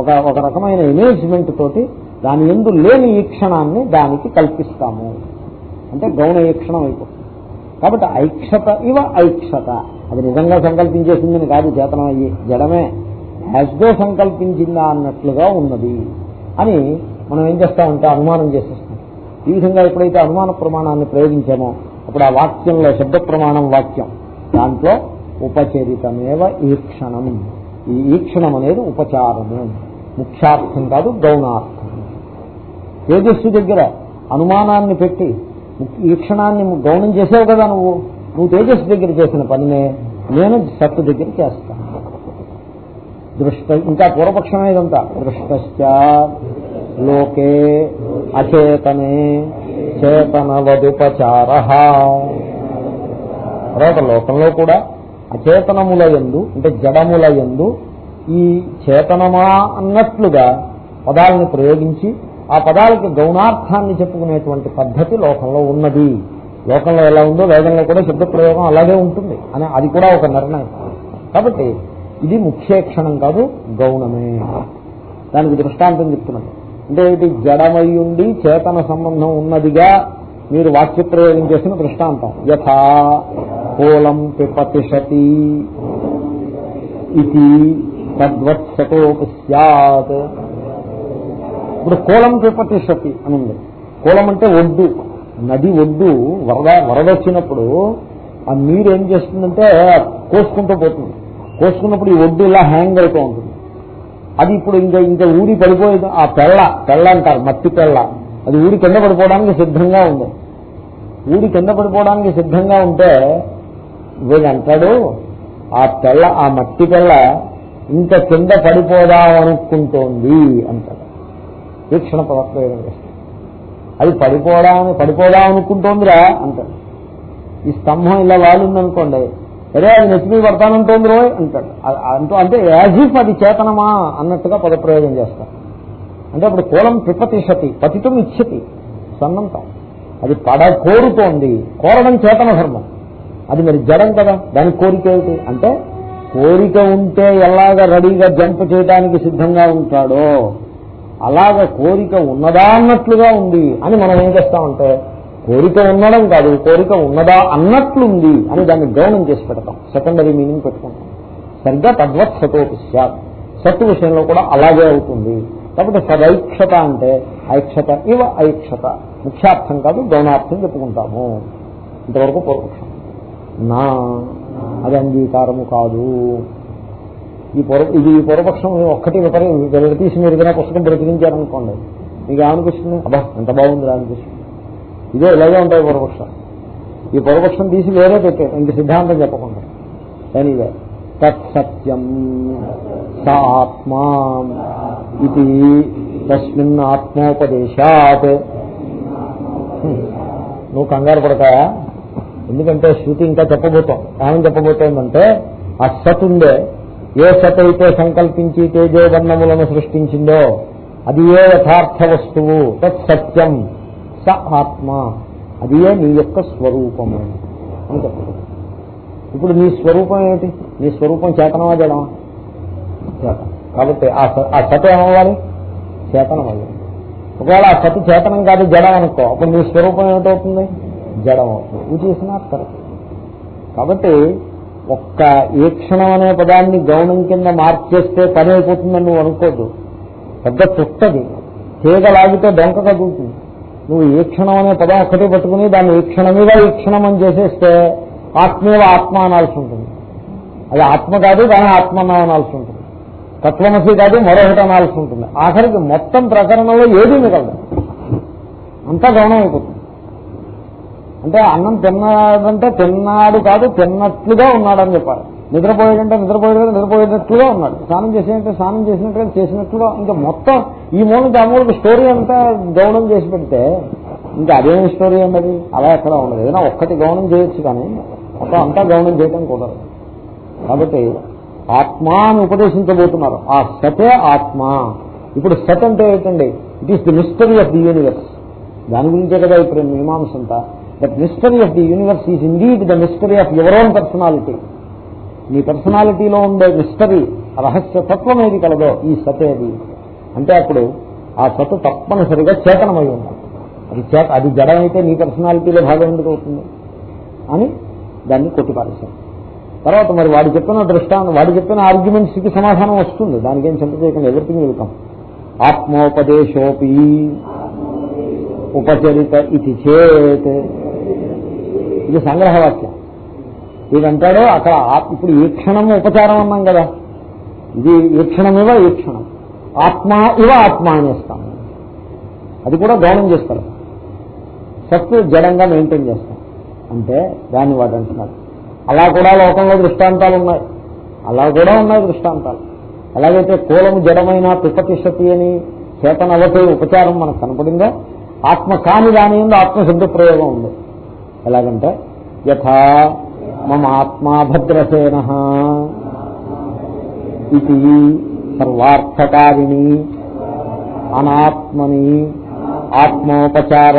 ఒక ఒక రకమైన ఇమేజ్మెంట్ తోటి దాని ఎందు లేని ఈక్షణాన్ని దానికి కల్పిస్తాము. అంటే గౌణ ఈక్షణం అయిపోతుంది. కాబట్టి ఐక్షత ఇవ ఐక్షత. అది నిజంగా సంకల్పించేసిందని కాదు చేతనం అయ్యి జడమే యాజ్దో సంకల్పించిందా అన్నట్లుగా ఉన్నది అని మనం ఏం చేస్తామంటే అనుమానం చేసేస్తాం. ఈ విధంగా ఎప్పుడైతే అనుమాన ప్రమాణాన్ని ప్రయోగించామో అప్పుడు ఆ వాక్యంలో శబ్ద ప్రమాణం వాక్యం. దాంట్లో ఉపచరితమేవ ఈక్షణం ఈ ఈక్షణం అనేది ఉపచారము. ముఖ్యార్థం కాదు గౌణార్థం. తేజస్సు దగ్గర అనుమానాన్ని పెట్టి వీక్షణాన్ని గౌనం చేసావు కదా నువ్వు. నువ్వు తేజస్సు దగ్గర చేసిన పనినే నేను సత్తు దగ్గర చేస్తాను దృష్ట ఇంకా పూర్వపక్షమే ఇదంతా. దృష్టశ్చ లోకే అచేతనే చేతనవదుపచార. తర్వాత లోకంలో కూడా అచేతనముల యందు అంటే జడముల యందు ఈ చేతనమా అన్నట్లుగా పదాలను ప్రయోగించి ఆ పదాలకు గౌణార్థాన్ని చెప్పుకునేటువంటి పద్ధతి లోకంలో ఉన్నది. లోకంలో ఎలా ఉందో వేదంలో కూడా శబ్ద ప్రయోగం అలాగే ఉంటుంది. అని అది కూడా ఒక నిర్ణయం. కాబట్టి ఇది ముఖ్యేక్షణం కాదు గౌణమే. దానికి దృష్టాంతం చెప్తున్నాను అంటే ఇది జడమై ఉండి చేతన సంబంధం ఉన్నదిగా మీరు వాక్య ప్రయోగం చేసిన దృష్టాంతం. యథా పూలం పిపతిషతి ఇది తద్వత్సతోపి సత్. ఇప్పుడు కోలం పిపతిషతి అని ఉంది కోలం అంటే ఒడ్డు. నది ఒడ్డు వరద వరద వచ్చినప్పుడు ఆ నీరు ఏం చేస్తుందంటే కోసుకుంటూ పోతుంది. కోసుకున్నప్పుడు ఈ ఒడ్డు ఇలా హ్యాంగ్ అవుతూ ఉంటుంది. అది ఇప్పుడు ఇంకా ఇంకా ఊరి పడిపోయేది. ఆ పెళ్ళ పెళ్ళ అంటారు మట్టి పెళ్ళ అది ఊరి కింద పడిపోవడానికి సిద్ధంగా ఉంది. ఊరి కింద పడిపోవడానికి సిద్ధంగా ఉంటే వీడు అంటాడు ఆ పెళ్ళ ఆ మట్టి పెళ్ళ ఇంకా కింద పడిపోదాం అనుకుంటోంది అంటాడు. వీక్షణ పదప్రయోగం చేస్తాడు అది పడిపోవడానికి పడిపోదాం అనుకుంటోందిరా అంటాడు ఈ స్తంభం ఇలా వాలిందనుకోండి అరే అది నెత్తిమీ పడతానంటోంది రోయ్ అంటాడు. అంటూ అంటే యాజ్ ఇఫ్ అది చేతనమా అన్నట్టుగా పదప్రయోగం చేస్తాడు అంటే అప్పుడు కోలం పిపతిషతి పతితం ఇచ్చతి సన్నంతం అది పడ కోరుతోంది కోరడం చేతన ధర్మం. అది మరి జడం కదా దాని కోరిక ఏమిటి? అంటే కోరిక ఉంటే ఎలాగ రెడీగా జంప్ చేయడానికి సిద్ధంగా ఉంటాడో అలాగ కోరిక ఉన్నదా అన్నట్లుగా ఉంది అని మనం ఏం చేస్తామంటే కోరిక ఉండడం కాదు కోరిక ఉన్నదా అన్నట్లుంది అని దాన్ని గౌనం చేసి పెడతాం. సెకండరీ మీనింగ్ పెట్టుకుంటాం. సరిగ్గా తద్వత్ సతోపి సత్ సత్తు విషయంలో కూడా అలాగే అవుతుంది. కాబట్టి సదైక్షత అంటే ఐక్షత ఇవ ఐక్షత. ముఖ్యార్థం కాదు గౌనార్థం చెప్పుకుంటాము. ఇంతవరకు పూర్వపక్షం. నా అది అంగీకారము కాదు. ఈ పూర్వ ఇది ఈ పూర్వపక్షం ఒక్కటి విపరీ విడతీసి మీరు ఏదైనా పుస్తకం ప్రచురించారనుకోండి మీకు ఏమనిపిస్తుంది? అబ్బా ఎంత బాగుంది అనిపిస్తుంది. ఇదే ఇలాగే ఉంటాయి పూర్వపక్షం ఈ పూర్వపక్షం తీసి వేరే పెట్టారు. ఇంక సిద్ధాంతం చెప్పకుండా. ఎనీవే తత్సత్యం స ఆత్మా ఇది తస్మిన్ ఆత్మోపదేశాత్. నువ్వు కంగారు పడతాయా ఎందుకంటే శృతి ఇంకా చెప్పబోతాం ఏమని చెప్పబోతోందంటే ఆ సత్ ఉందే ఏ సత్ అయితే సంకల్పించి తేజోవర్ణములను సృష్టించిందో అది ఏ యథార్థ వస్తువు? తత్ సత్యం. స ఆత్మ. అది ఏ నీ యొక్క స్వరూపము. అని చెప్పబోతుంది ఇప్పుడు నీ స్వరూపం ఏమిటి? నీ స్వరూపం చేతనమా జడమా? చేతనం. కాబట్టి ఆ స- సత ఏమవ్వాలి? చేతనం అవ్వాలి ఒకవేళ ఆ సతి చేతనం కాదు జడం అనుకో. అప్పుడు నీ స్వరూపం ఏమిటవుతుంది? జడం అవుతుంది ఇది ఇస్ నాట్ కరెక్ట్ కాబట్టి ఒక్క ఈక్షణం అనే పదాన్ని గౌనం కింద మార్చేస్తే పని అయిపోతుందని నువ్వు అనుకోద్దు. పెద్ద చుట్టది. తీగలాగితే డొంక కదులుతుంది. నువ్వు ఈక్షణం అనే పదం ఒక్కటే పట్టుకుని దాన్ని ఈక్షణ మీద ఈక్షణం అని చేసేస్తే ఆత్మీయ ఆత్మ అనాల్సి ఉంటుంది. అది ఆత్మ కాదు దాని ఆత్మ అనాల్సి ఉంటుంది. తత్వమసి కాదు మరొకటి అనాల్సి ఉంటుంది. ఆఖరికి మొత్తం ప్రకరణంలో ఏదీ మిగలదు. అంతా గౌనం అయిపోతుంది. అంటే అన్నం తిన్నాడంటే తిన్నాడు కాదు తిన్నట్లుగా ఉన్నాడని చెప్పాలి. నిద్రపోయాడంటే నిద్రపోయాడు కదా నిద్రపోయేటట్లుగా ఉన్నాడు. స్నానం చేసినట్టే స్నానం చేసినట్టుగా చేసినట్లుగా ఇంకా మొత్తం ఈ మూలకి ఆ మూలకి స్టోరీ అంతా గౌనం చేసి పెడితే ఇంకా అదేం స్టోరీ అన్నది అలా ఎక్కడ ఉండదు. ఏదైనా ఒక్కటి గౌనం చేయొచ్చు కానీ మొత్తం అంతా గౌనం చేయటం కుదరదు. కాబట్టి ఆత్మ అని ఉపదేశించబోతున్నారు. ఆ సతే ఆత్మ. ఇప్పుడు సత్ అంటే ఏంటండి? It is the mystery of the universe దాని గురించే కదా ఇప్పుడు మీమాంస అంతా. That mystery of the universe is indeed the mystery of your own personality నీ పర్సనాలిటీలో ఉండే మిస్టరీ రహస్య తత్వం ఏది కలదో ఈ సతేది అంటే అప్పుడు ఆ సత్తు తప్పనిసరిగా చేతనమై ఉండాలి. అది చేత అది జడమైతే నీ పర్సనాలిటీలో భాగం ఎందుకు అవుతుంది? అని దాన్ని కొట్టిపారేశారు. తర్వాత మరి వాడు చెప్పిన దృష్టాంతం వాడు చెప్పిన ఆర్గ్యుమెంట్స్కి సమాధానం వస్తుంది. దానికేం చింత చేయకుండా ఎదుర్కొని వెళ్తాం. ఆత్మోపదేశోపి ఉపచరిత ఇది చేత్. ఇది సంగ్రహవాక్యం. వీడంటాడు అక్కడ ఇప్పుడు ఈ క్షణం ఉపచారం అన్నాం కదా. ఇది ఈ ఇవ ఈ క్షణం. ఆత్మ ఇవ ఆత్మ అనేస్తాం అది కూడా గౌనం చేస్తారు. సత్తు జడంగా మెయింటైన్ చేస్తాం అంటే దాన్ని వాడు అంటున్నాడు. అలా కూడా లోకంలో దృష్టాంతాలు ఉన్నాయి. అలా కూడా ఉన్నాయి దృష్టాంతాలు. ఎలాగైతే కూలము జడమైన పిపతిషతి అని చేతనవతే ఉపచారం మనకు కనపడిందో? ఆత్మ కాని దాని ఆత్మ శబ్ద ప్రయోగం ఉంది. ఎలాగంటే యథా మమ ఆత్మా భద్రసేన ఇది సర్వార్థకారిణి అనాత్మని ఆత్మోపచార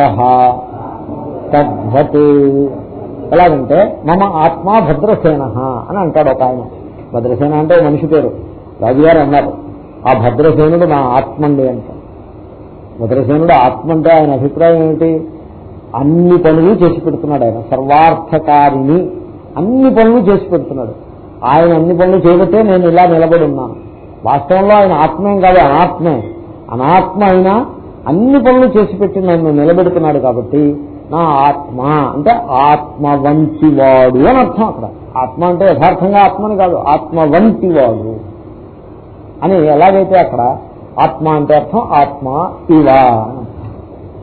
తద్వత్. ఎలాగంటే మమ ఆత్మా భద్రసేన అని అంటాడు ఒక ఆయన. భద్రసేన అంటే మనిషి పేరు. రాజుగారు అన్నారు ఆ భద్రసేనుడు నా ఆత్మండి అంటాడు భద్రసేనుడు ఆత్మ అంటే ఆయన అభిప్రాయం ఏమిటి? అన్ని పనులు చేసి పెడుతున్నాడు ఆయన. సర్వార్థకారిని అన్ని పనులు చేసి పెడుతున్నాడు. ఆయన అన్ని పనులు చేయబట్టే నేను ఇలా నిలబడి ఉన్నాను. వాస్తవంలో ఆయన ఆత్మేం కాదు అనాత్మే. అనాత్మ అయినా అన్ని పనులు చేసి పెట్టి నన్ను నిలబెడుతున్నాడు కాబట్టి నా ఆత్మ అంటే ఆత్మ వంటి వాడు అని అర్థం అక్కడ. ఆత్మ అంటే యథార్థంగా ఆత్మని కాదు ఆత్మ వంటి వాడు అని ఎలాగైతే అక్కడ ఆత్మ అంటే అర్థం ఆత్మ ఇవా అని అర్థం.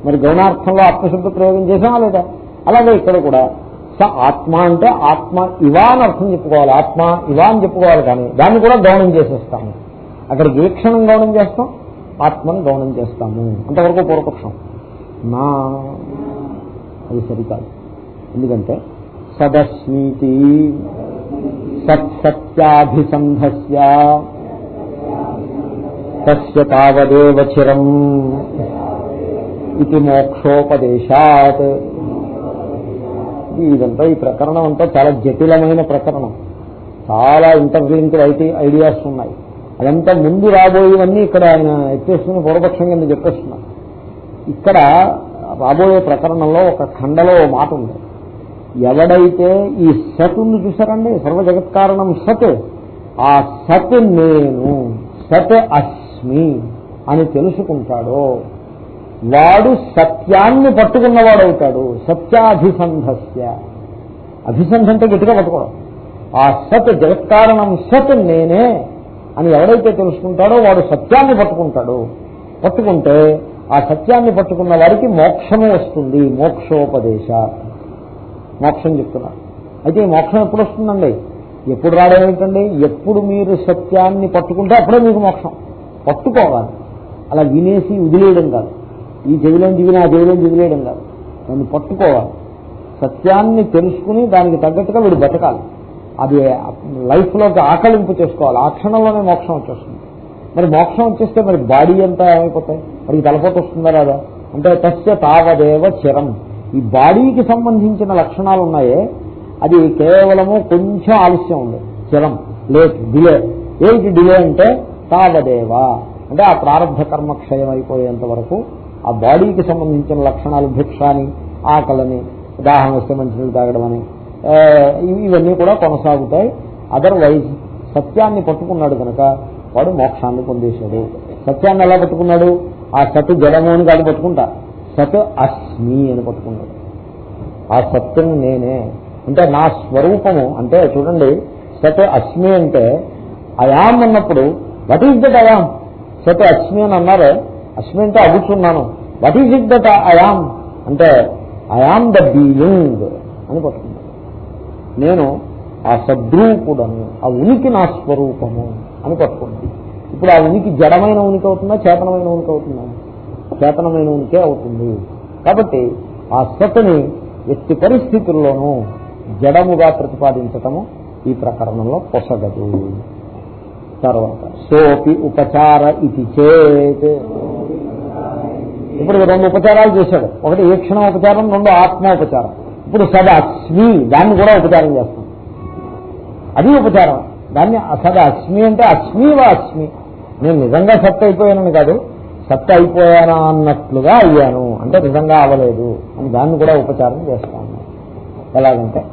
మరి గౌణార్థంలో ఆత్మశబ్ద ప్రయోగం చేసామా లేదా? అలాగే ఇక్కడ కూడా స ఆత్మ అంటే ఆత్మ ఇవా అని అర్థం చెప్పుకోవాలి. ఆత్మ ఇవా అని చెప్పుకోవాలి కానీ దాన్ని కూడా గౌణం చేసేస్తాము. అక్కడ ఏ క్షణం గౌణం చేస్తాం ఆత్మను గౌణం చేస్తాము. అంతవరకు పూర్వపక్షం. నా అది సరికాదు. ఎందుకంటే సదస్మీతి సత్సత్యాభిసంధస్య తస్య తావదేవ చిరం. ఇది మోక్షోపదేశాత్ ఇదంతా ఈ ప్రకరణం అంతా చాలా జటిలమైన ప్రకరణం చాలా ఇంటర్లింక్డ్ ఐటీ ఐడియాస్ ఉన్నాయి అదంతా ముందు రాబోయేవన్నీ ఇక్కడ ఆయన ఎత్తేసుకుని పూర్వపక్షం కింద చెప్పేస్తున్నారు ఇక్కడ రాబోయే ప్రకరణంలో ఒక ఖండలో మాట ఉంది ఎవడైతే ఈ సత్ ఉంది చూసారండి సర్వ జగత్కారణం సత్ ఆ సత్ నేను సత్ అస్మి అని తెలుసుకుంటాడో వాడు సత్యాన్ని పట్టుకున్నవాడవుతాడు. సత్యాభిసంధస్య. అభిసంధంతో గట్టిగా పట్టుకోవడం. ఆ సత్ జగత్కారణం సత్ నేనే అని ఎవడైతే తెలుసుకుంటాడో వాడు సత్యాన్ని పట్టుకుంటాడు. పట్టుకుంటే ఆ సత్యాన్ని పట్టుకున్న వారికి మోక్షము వస్తుంది. మోక్షోపదేశ. మోక్షం చెప్తున్నారు అయితే ఈ మోక్షం ఎప్పుడు వస్తుందండి? ఎప్పుడు రావడం ఎప్పుడు మీరు సత్యాన్ని పట్టుకుంటే అప్పుడే మీకు మోక్షం. పట్టుకోవాలి. అలా వినేసి వదిలేయడం కాదు. ఈ చెవిలో దిగిన ఆ చెవిలో దిగిలేయడం కాదు. నన్ను పట్టుకోవాలి. సత్యాన్ని తెలుసుకుని దానికి తగ్గట్టుగా వీడు బతకాలి. అది లైఫ్లోకి ఆకలింపు చేసుకోవాలి. ఆ క్షణంలోనే మోక్షం వచ్చేస్తుంది. మరి మోక్షం వచ్చేస్తే మరి బాడీ అంతా ఏమైపోతాయి? మరి తలపోటు వస్తుందా రాదా? అంటే తస్య తావదేవ చిరం. ఈ బాడీకి సంబంధించిన లక్షణాలు ఉన్నాయే. అది కేవలము కొంచెం ఆలస్యం ఉంది. చిరం. లేట్. డిలే. ఏంటి డిలే అంటే తావదేవ. అంటే ఆ ప్రారంభ కర్మ క్షయం అయిపోయేంత వరకు ఆ బాడీకి సంబంధించిన లక్షణాలు భిక్షాని ఆకలని దాహం వస్తే మంచినీళ్ళు తాగడం అని ఇవి- ఇవన్నీ కూడా కొనసాగుతాయి. అదర్వైజ్ సత్యాన్ని పట్టుకున్నాడు కనుక వాడు మోక్షాన్ని పొందేశాడు. సత్యాన్ని ఎలా పట్టుకున్నాడు? ఆ సత్ జడము అని కాదు పట్టుకుంటా. సత్ అస్మి అని పట్టుకున్నాడు. ఆ సత్యం నేనే. అంటే నా స్వరూపము అంటే చూడండి సత్ అస్మి అంటే అయాం అన్నప్పుడు వాట్ ఈస్ దట్ అయాం సత్ అస్మి అని అన్నారు అస్మి అంటే అడుగుతున్నాను what is it that I am అంటే అయాం ద బీయింగ్ అని పట్టుకున్నాడు నేను ఆ సద్రూపుడను ఆ ఉనికి నా స్వరూపము అని పట్టుకున్నాను ఇప్పుడు ఆ ఉనికి జడమైన ఉనికి అవుతుందా చేతనమైన ఉనికి అవుతుందా? చేతనమైన ఉనికే అవుతుంది. కాబట్టి ఆ సత్తుని ఎట్టి పరిస్థితుల్లోనూ జడముగా ప్రతిపాదించటము ఈ ప్రకరణంలో పొసగదు. తర్వాత సోపి ఉపచార ఇది చేత్. ఇప్పుడు రెండు ఉపచారాలు చేశాడు. ఒకటి ఏ ఉపచారం రెండు ఆత్మ ఉపచారం. ఇప్పుడు సదాస్మి దాన్ని కూడా ఉపచారం చేస్తాం. అది ఉపచారం. దాన్ని సద అస్మి అంటే అస్మి వా అస్మి. నేను నిజంగా సత్త అయిపోయానని కాదు సత్త అయిపోయానా అన్నట్లుగా అయ్యాను. అంటే నిజంగా అవ్వలేదు అని దాన్ని కూడా ఉపచారం చేస్తాను ఎలాగంటే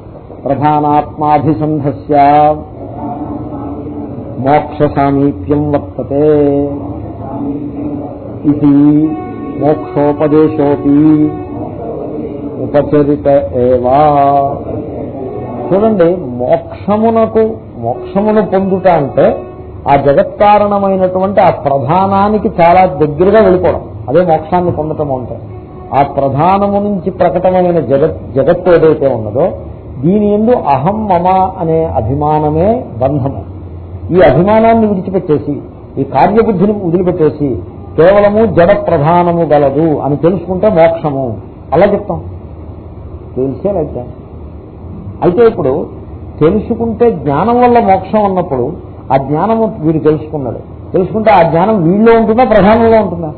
ప్రధానాత్మాభిసంధస్య మోక్ష సామీప్యం వర్తతే. ఇది మోక్షోపదేశోపి ఉపచరిత ఏవా. చూడండి మోక్షమునకు మోక్షమును పొందుట అంటే ఆ జగత్కారణమైనటువంటి ఆ ప్రధానానికి చాలా దగ్గరగా వెళ్ళిపోవడం. అదే మోక్షాన్ని పొందటం అంటే. ఆ ప్రధానము నుంచి ప్రకటమైన జగత్ జగత్తు ఏదైతే ఉన్నదో దీని ఎందు అహం మమ అనే అభిమానమే బంధము. ఈ అభిమానాన్ని విడిచిపెట్టేసి ఈ కార్యబుద్ధిని వదిలిపెట్టేసి కేవలము జడ ప్రధానము గలదు అని తెలుసుకుంటే మోక్షము. అలా చెప్తాం. తెలిసే అయితే? అయితే ఇప్పుడు తెలుసుకుంటే జ్ఞానం వల్ల మోక్షం అన్నప్పుడు ఆ జ్ఞానము వీడు తెలుసుకున్నాడు. తెలుసుకుంటే ఆ జ్ఞానం వీడిలో ఉంటుందా ప్రధానంలో ఉంటుందా?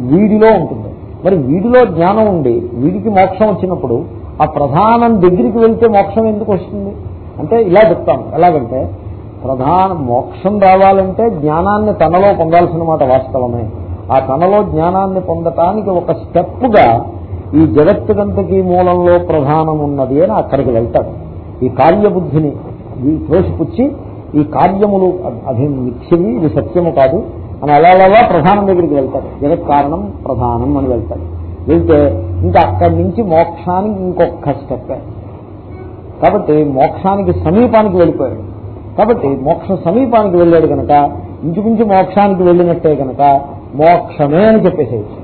వీడిలో ఉంటుంది. మరి వీడిలో జ్ఞానం ఉండి వీడికి మోక్షం వచ్చినప్పుడు ఆ ప్రధానం దగ్గరికి వెళ్తే మోక్షం ఎందుకు వస్తుంది? అంటే ఇలా చెప్తాం. ఎలాగంటే ప్రధాన మోక్షం రావాలంటే జ్ఞానాన్ని తనలో పొందాల్సిన మాట వాస్తవమే. ఆ తనలో జ్ఞానాన్ని పొందటానికి ఒక స్టెప్గా ఈ జగత్తుకంతకి మూలంలో ప్రధానమున్నది అని అక్కడికి వెళ్తాడు. ఈ కార్యబుద్ధిని ఈ త్రోసిపుచ్చి ఈ కార్యములు అభి మిథ్యవి ఇది సత్యము కాదు అని అలా అలా ప్రధానం దగ్గరికి వెళ్తాడు. జగత్ కారణం ప్రధానం అని వెళ్తాడు. వెళ్తే ఇంకా అక్కడి నుంచి మోక్షానికి ఇంకొక స్టెప్. కాబట్టి మోక్షానికి సమీపానికి వెళ్ళిపోయాడు. కాబట్టి మోక్ష సమీపానికి వెళ్ళాడు కనుక ఇంచుమించు మోక్షానికి వెళ్ళినట్టే కనుక మోక్షమే అని చెప్పేసేయచ్చు.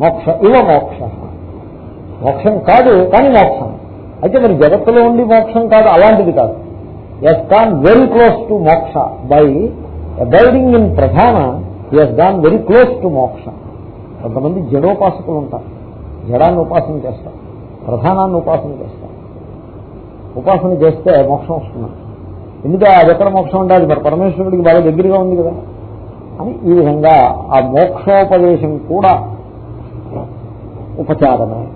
మోక్ష ఇవ మోక్ష. మోక్షం కాదు కానీ మోక్షం. అయితే మరి జగత్తులో ఉండి మోక్షం కాదు అలాంటిది కాదు. Has gone very close to moksha. By abiding in pradhana has gone very close to moksha. కొంతమంది జడోపాసకులు ఉంటారు. జడాన్ని ఉపాసన చేస్తారు. ప్రధానాన్ని ఉపాసన చేస్తారు. ఉపాసన చేస్తే మోక్షం వస్తుంది. ఎందుకంటే అది ఎక్కడ మోక్షం ఉండాలి. మరి పరమేశ్వరుడికి బాగా దగ్గరగా ఉంది కదా. అని ఈ విధంగా ఆ మోక్షోపదేశం కూడా ఉపచారమే.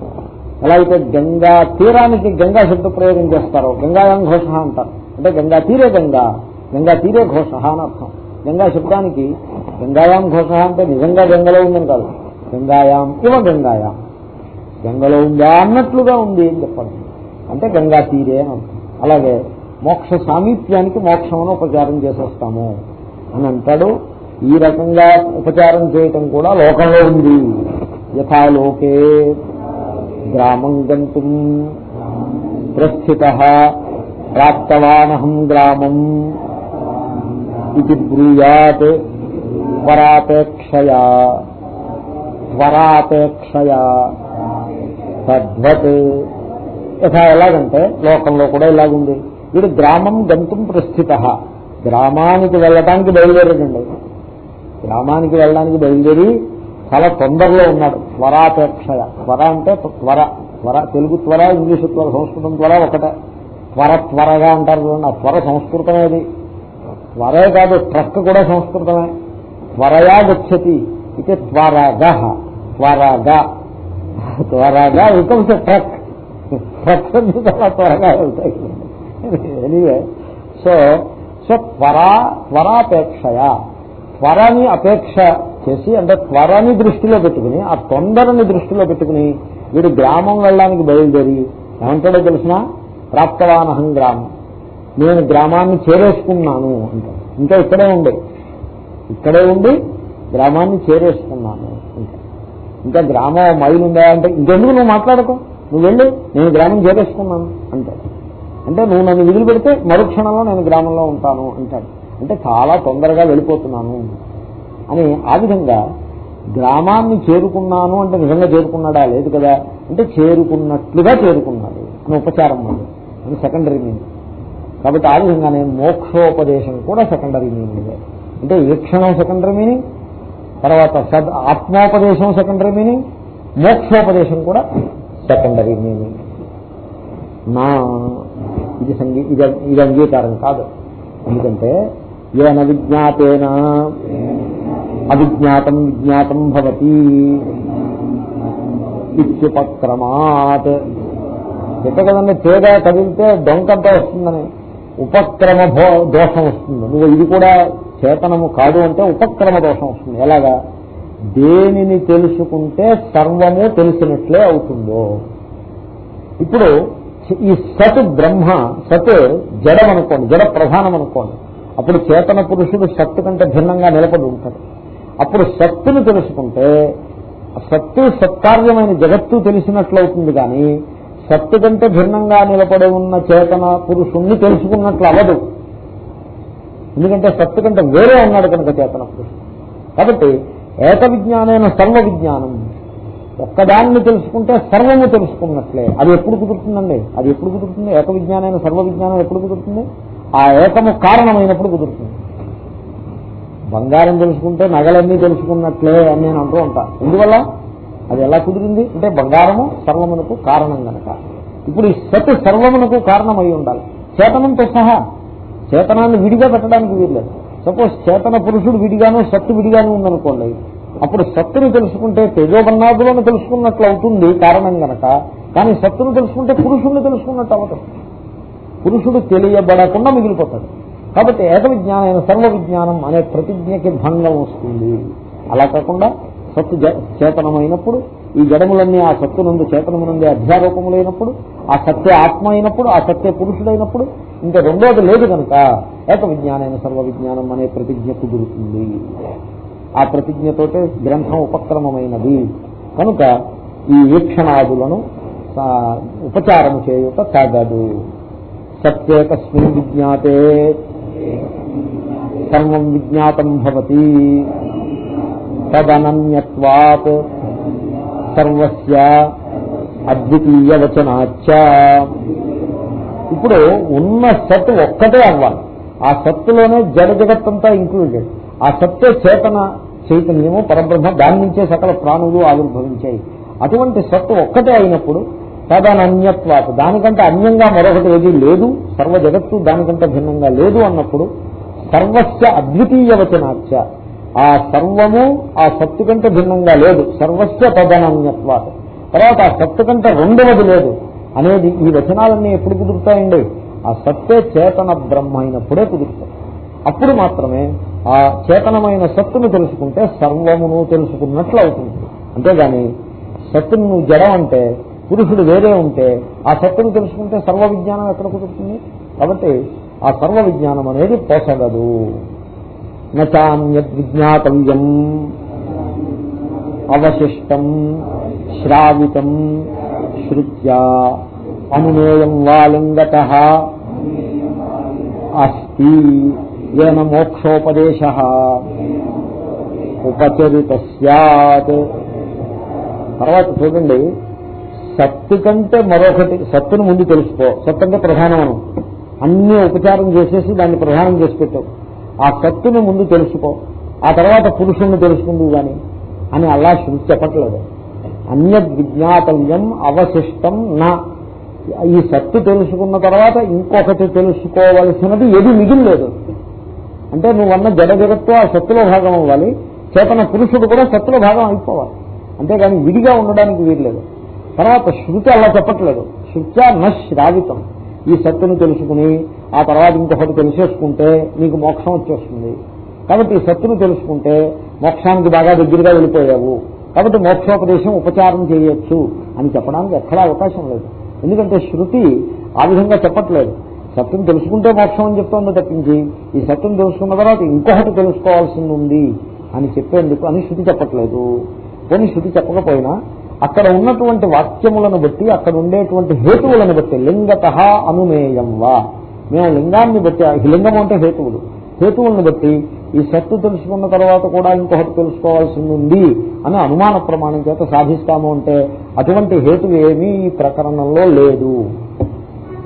ఎలా అయితే గంగా తీరానికి గంగా శబ్ద ప్రయోగం చేస్తారో గంగాయం ఘోష అంటారు. అంటే గంగా తీరే గంగా గంగా తీరే ఘోష అని అర్థం. గంగా శబ్దానికి గంగాయాం ఘోష అంటే నిజంగా గంగలో ఉందని కాదు. గంగాయాం ఇవ గంగాయాం. గంగలో ఉందా అన్నట్లుగా ఉంది అని చెప్పండి అంటే గంగా తీరే అని అర్థం. అలాగే మోక్ష సామీప్యానికి మోక్షమును ఉపచారం చేసేస్తాము అని అంటాడు ఈ రకంగా ఉపచారం చేయటం కూడా లోకంలో ఉంది. యథాలోకే గ్రామం గంతుం ప్రస్థిత ప్రాప్తవానహం గ్రామం ఇది బ్రూయాత్ పరాపేక్షయా త్వరాపేక్షయా తద్వత్. యథా ఎలాగంటే లోకంలో కూడా ఇలాగుంది. వీడు గ్రామం గంతుం ప్రస్థిత. గ్రామానికి వెళ్ళడానికి బయలుదేరాడండి. గ్రామానికి వెళ్ళడానికి బయలుదేరి చాలా తొందరలో ఉన్నాడు. త్వరాపేక్ష త్వర అంటే త్వర. త్వర. తెలుగు త్వర ఇంగ్లీషు త్వర సంస్కృతం త్వర ఒకటే. త్వర త్వరగా అంటారు చూడండి. ఆ త్వర సంస్కృతమేది త్వరే కాదు ట్రక్ కూడా సంస్కృతమే. త్వరయా గచ్చతి ఇది త్వరగా. త్వరగా. త్వరగా వికమ్స్ ట్రక్ ట్రక్స్ అన్ని చాలా త్వరగా వెళ్తాయి. ఎనీవే సో సో త్వరా త్వరాపేక్షయ. త్వరని అపేక్ష చేసి అంటే త్వరని దృష్టిలో పెట్టుకుని ఆ తొందరని దృష్టిలో పెట్టుకుని వీడు గ్రామం వెళ్ళడానికి బయలుదేరి ఏమంటాడో తెలిసిన? ప్రాప్తవానహం గ్రామం. నేను గ్రామాన్ని చేరేసుకున్నాను అంటాడు. ఇంకా ఇక్కడే ఉండే. ఇక్కడే ఉండి గ్రామాన్ని చేరేసుకున్నాను ఇంకా గ్రామం మైలు ఉందా అంటే ఇంకెందుకు నువ్వు మాట్లాడకు? నువ్వు వెళ్ళి నేను గ్రామం చేరేసుకున్నాను అంటాడు. అంటే నువ్వు నన్ను విధులు పెడితే మరుక్షణంలో నేను గ్రామంలో ఉంటాను అంటాడు. అంటే చాలా తొందరగా వెళ్ళిపోతున్నాను అని ఆ విధంగా గ్రామాన్ని చేరుకున్నాను అంటే నిజంగా చేరుకున్నాడా? లేదు కదా. అంటే చేరుకున్నట్లుగా చేరుకున్నాడు అని ఉపచారం ఉంది. అని సెకండరీ మీనింగ్ కాబట్టి ఆ విధంగానే మోక్షోపదేశం కూడా సెకండరీ మీనింగ్ అంటే ఈక్షణం సెకండరీ మీనింగ్ తర్వాత సద్ ఆత్మోపదేశం సెకండరీ మీనింగ్ మోక్షోపదేశం కూడా సెకండరీ మీనింగ్ నా ఇది సంగీ ఇది ఇది అంగీకారం కాదు. ఎందుకంటే ఏన విజ్ఞాతేన. అవిజ్ఞాతం విజ్ఞాతం భవతి ఇత్యుపక్రమాత్. చెప్పే కదండి తేగ కదిలితే డొంకంతా వస్తుందని. ఉపక్రమ భో- దోషం వస్తుంది. నువ్వు ఇది కూడా చేతనము కాదు అంటే ఉపక్రమ దోషం వస్తుంది. ఎలాగా? దేనిని తెలుసుకుంటే సర్వము తెలిసినట్లే అవుతుందో. ఇప్పుడు ఈ సత్ బ్రహ్మ సత్ జడం అనుకోండి జడ ప్రధానం అనుకోండి అప్పుడు చేతన పురుషుడు సత్తు కంటే భిన్నంగా నిలబడి ఉంటాడు. అప్పుడు సత్తును తెలుసుకుంటే సత్తు సత్కార్యమైన జగత్తు తెలిసినట్లవుతుంది కానీ సత్తు కంటే భిన్నంగా నిలబడి ఉన్న చేతన పురుషుణ్ణి తెలుసుకున్నట్లు అవ్వదు. ఎందుకంటే సత్తు కంటే వేరే ఉన్నాడు కనుక చేతన పురుషుడు. కాబట్టి ఏక విజ్ఞానైన సర్వ విజ్ఞానం ఒక్కదాన్ని తెలుసుకుంటే సర్వము తెలుసుకున్నట్లే. అది ఎప్పుడు కుదురుతుందండి? అది ఎప్పుడు కుదురుతుంది? ఏక విజ్ఞానైన సర్వ విజ్ఞానం ఎప్పుడు కుదురుతుంది? ఆ ఏకము కారణమైనప్పుడు కుదురుతుంది. బంగారం తెలుసుకుంటే నగలన్నీ తెలుసుకున్నట్లే అని నేను అంటూ ఉంటాను ఎందువల్ల? అది ఎలా కుదిరింది? అంటే బంగారము సర్వమునకు కారణం గనక. ఇప్పుడు ఈ సత్ సర్వమునకు కారణమై ఉండాలి. చేతనంతో సహా చేతనాన్ని విడిగా పెట్టడానికి వీల్లేదు. సపోజ్ చేతన పురుషుడు విడిగాను సత్తు విడిగాను ఉందనుకోండి. అప్పుడు సత్తుని తెలుసుకుంటే తేజోబన్నాదులను తెలుసుకున్నట్లు అవుతుంది కారణం గనక. కానీ సత్తును తెలుసుకుంటే పురుషుణ్ణి తెలుసుకున్నట్టు అవటం పురుషుడు తెలియబడకుండా మిగిలిపోతాడు. కాబట్టి ఏక విజ్ఞానమైన సర్వ విజ్ఞానం అనే ప్రతిజ్ఞకి భంగం వస్తుంది. అలా కాకుండా సత్తు జ- చేతనమైనప్పుడు ఈ జడములన్నీ ఆ సత్తు నుండి చేతనము నుండి అధ్యారూపములైనప్పుడు ఆ సత్య ఆత్మ అయినప్పుడు ఆ సత్య పురుషుడైనప్పుడు ఇంకా రెండోది లేదు కనుక ఏక విజ్ఞానైన సర్వ విజ్ఞానం అనే ప్రతిజ్ఞ కుదురుతుంది. ఆ ప్రతిజ్ఞతోటే గ్రంథం ఉపక్రమమైనది. కనుక ఈ వీక్షణాదులను ఉపచారము చేయుట తగదు. సత్యేకస్మిన్ విజ్ఞాతే. సర్వం విజ్ఞాతం భవతి. తదనన్యత్వాత్ సర్వస్య అద్వితీయ వచనాచ ఇప్పుడు ఉన్న సత్ ఒక్కటే అవ్వాలి. ఆ సత్తులోనే జడ జగత్తంతా ఇంక్లూడెడ్ ఆ సత్తే చేతన చైతన్యము పరబ్రహ్మ దాని నుంచే సకల ప్రాణులు ఆవిర్భవించాయి. అటువంటి సత్తు ఒక్కటే అయినప్పుడు తదనన్యత్వాత. దానికంటే అన్యంగా మరొకటి ఏది లేదు. సర్వ జగత్తు దానికంటే భిన్నంగా లేదు అన్నప్పుడు సర్వస్య అద్వితీయ వచనాచ ఆ సర్వము ఆ సత్తు కంటే భిన్నంగా లేదు. సర్వస్య తదనన్యత్వాత. తర్వాత ఆ సత్తు కంటే రెండవది లేదు అనేది ఈ వచనాలన్నీ ఎప్పుడు కుదురుతాయండి? ఆ సత్తే చేతన బ్రహ్మ అయినప్పుడే కుదురుతాయి. అప్పుడు మాత్రమే ఆ చేతనమైన సత్తును తెలుసుకుంటే సర్వమును తెలుసుకున్నట్లు అవుతుంది అంతేగాని సత్తును నువ్వు జడం అంటే పురుషుడు వేరే ఉంటే ఆ సత్తును తెలుసుకుంటే సర్వ విజ్ఞానం ఎక్కడ కుదురుతుంది? కాబట్టి ఆ సర్వ విజ్ఞానం అనేది పోసగదు నచాన్యద్విజ్ఞాతవ్యం అవశిష్టం శ్రావితం శృత్యా అనునేయం వాలింగత అస్తి ఏన మోక్షోపదేశ ఉపచరిత సత్ తర్వాత చూడండి సత్తు కంటే మరొకటి సత్తును ముందు తెలుసుకో. సత్తు అంటే ప్రధానమను. అన్ని ఉపచారం చేసేసి దాన్ని ప్రధానం చేసి పెట్టావు. ఆ సత్తును ముందు తెలుసుకో. ఆ తర్వాత పురుషుణ్ణి తెలుసుకుందు గాని అని అలా శృతి చెప్పట్లేదు. అన్య విజ్ఞాతవ్యం అవశిష్టం నా. ఈ సత్తు తెలుసుకున్న తర్వాత ఇంకొకటి తెలుసుకోవలసినది ఏది మిగిలిలేదు. అంటే నువ్వన్న జడ జగత్తు ఆ సత్తులో భాగం అవ్వాలి. చేతన పురుషుడు కూడా సత్తులో భాగం అయిపోవాలి. అంతేగాని విడిగా ఉండడానికి వీల్లేదు. తర్వాత శృతి అలా చెప్పట్లేదు. శృత్యా నశ్రావితం. ఈ సత్తును తెలుసుకుని ఆ తర్వాత ఇంకొకటి తెలిసేసుకుంటే నీకు మోక్షం వచ్చేస్తుంది. కాబట్టి ఈ సత్తును తెలుసుకుంటే మోక్షానికి బాగా దగ్గరగా వెళ్ళిపోయావు. కాబట్టి మోక్షోపదేశం ఉపచారం చేయొచ్చు అని చెప్పడానికి ఎక్కడా అవకాశం లేదు. ఎందుకంటే శృతి ఆ విధంగా చెప్పట్లేదు. సత్యం తెలుసుకుంటే మోక్షం అని చెప్తోంది తప్పించి ఈ సత్యం తెలుసుకున్న తర్వాత ఇంకొకటి తెలుసుకోవాల్సింది ఉంది అని చెప్పేందుకు అని శృతి చెప్పట్లేదు. కొన్ని శృతి చెప్పకపోయినా అక్కడ ఉన్నటువంటి వాక్యములను బట్టి అక్కడ ఉండేటువంటి హేతువులను బట్టి లింగత అనుమేయం వా. మేము లింగాన్ని బట్టి లింగం అంటే హేతువులు. హేతువులను బట్టి ఈ సత్తు తెలుసుకున్న తర్వాత కూడా ఇంకొకటి తెలుసుకోవాల్సింది ఉంది అని అనుమాన ప్రమాణం చేత సాధిస్తాము అంటే అటువంటి హేతు ఏమీ ఈ ప్రకరణంలో లేదు.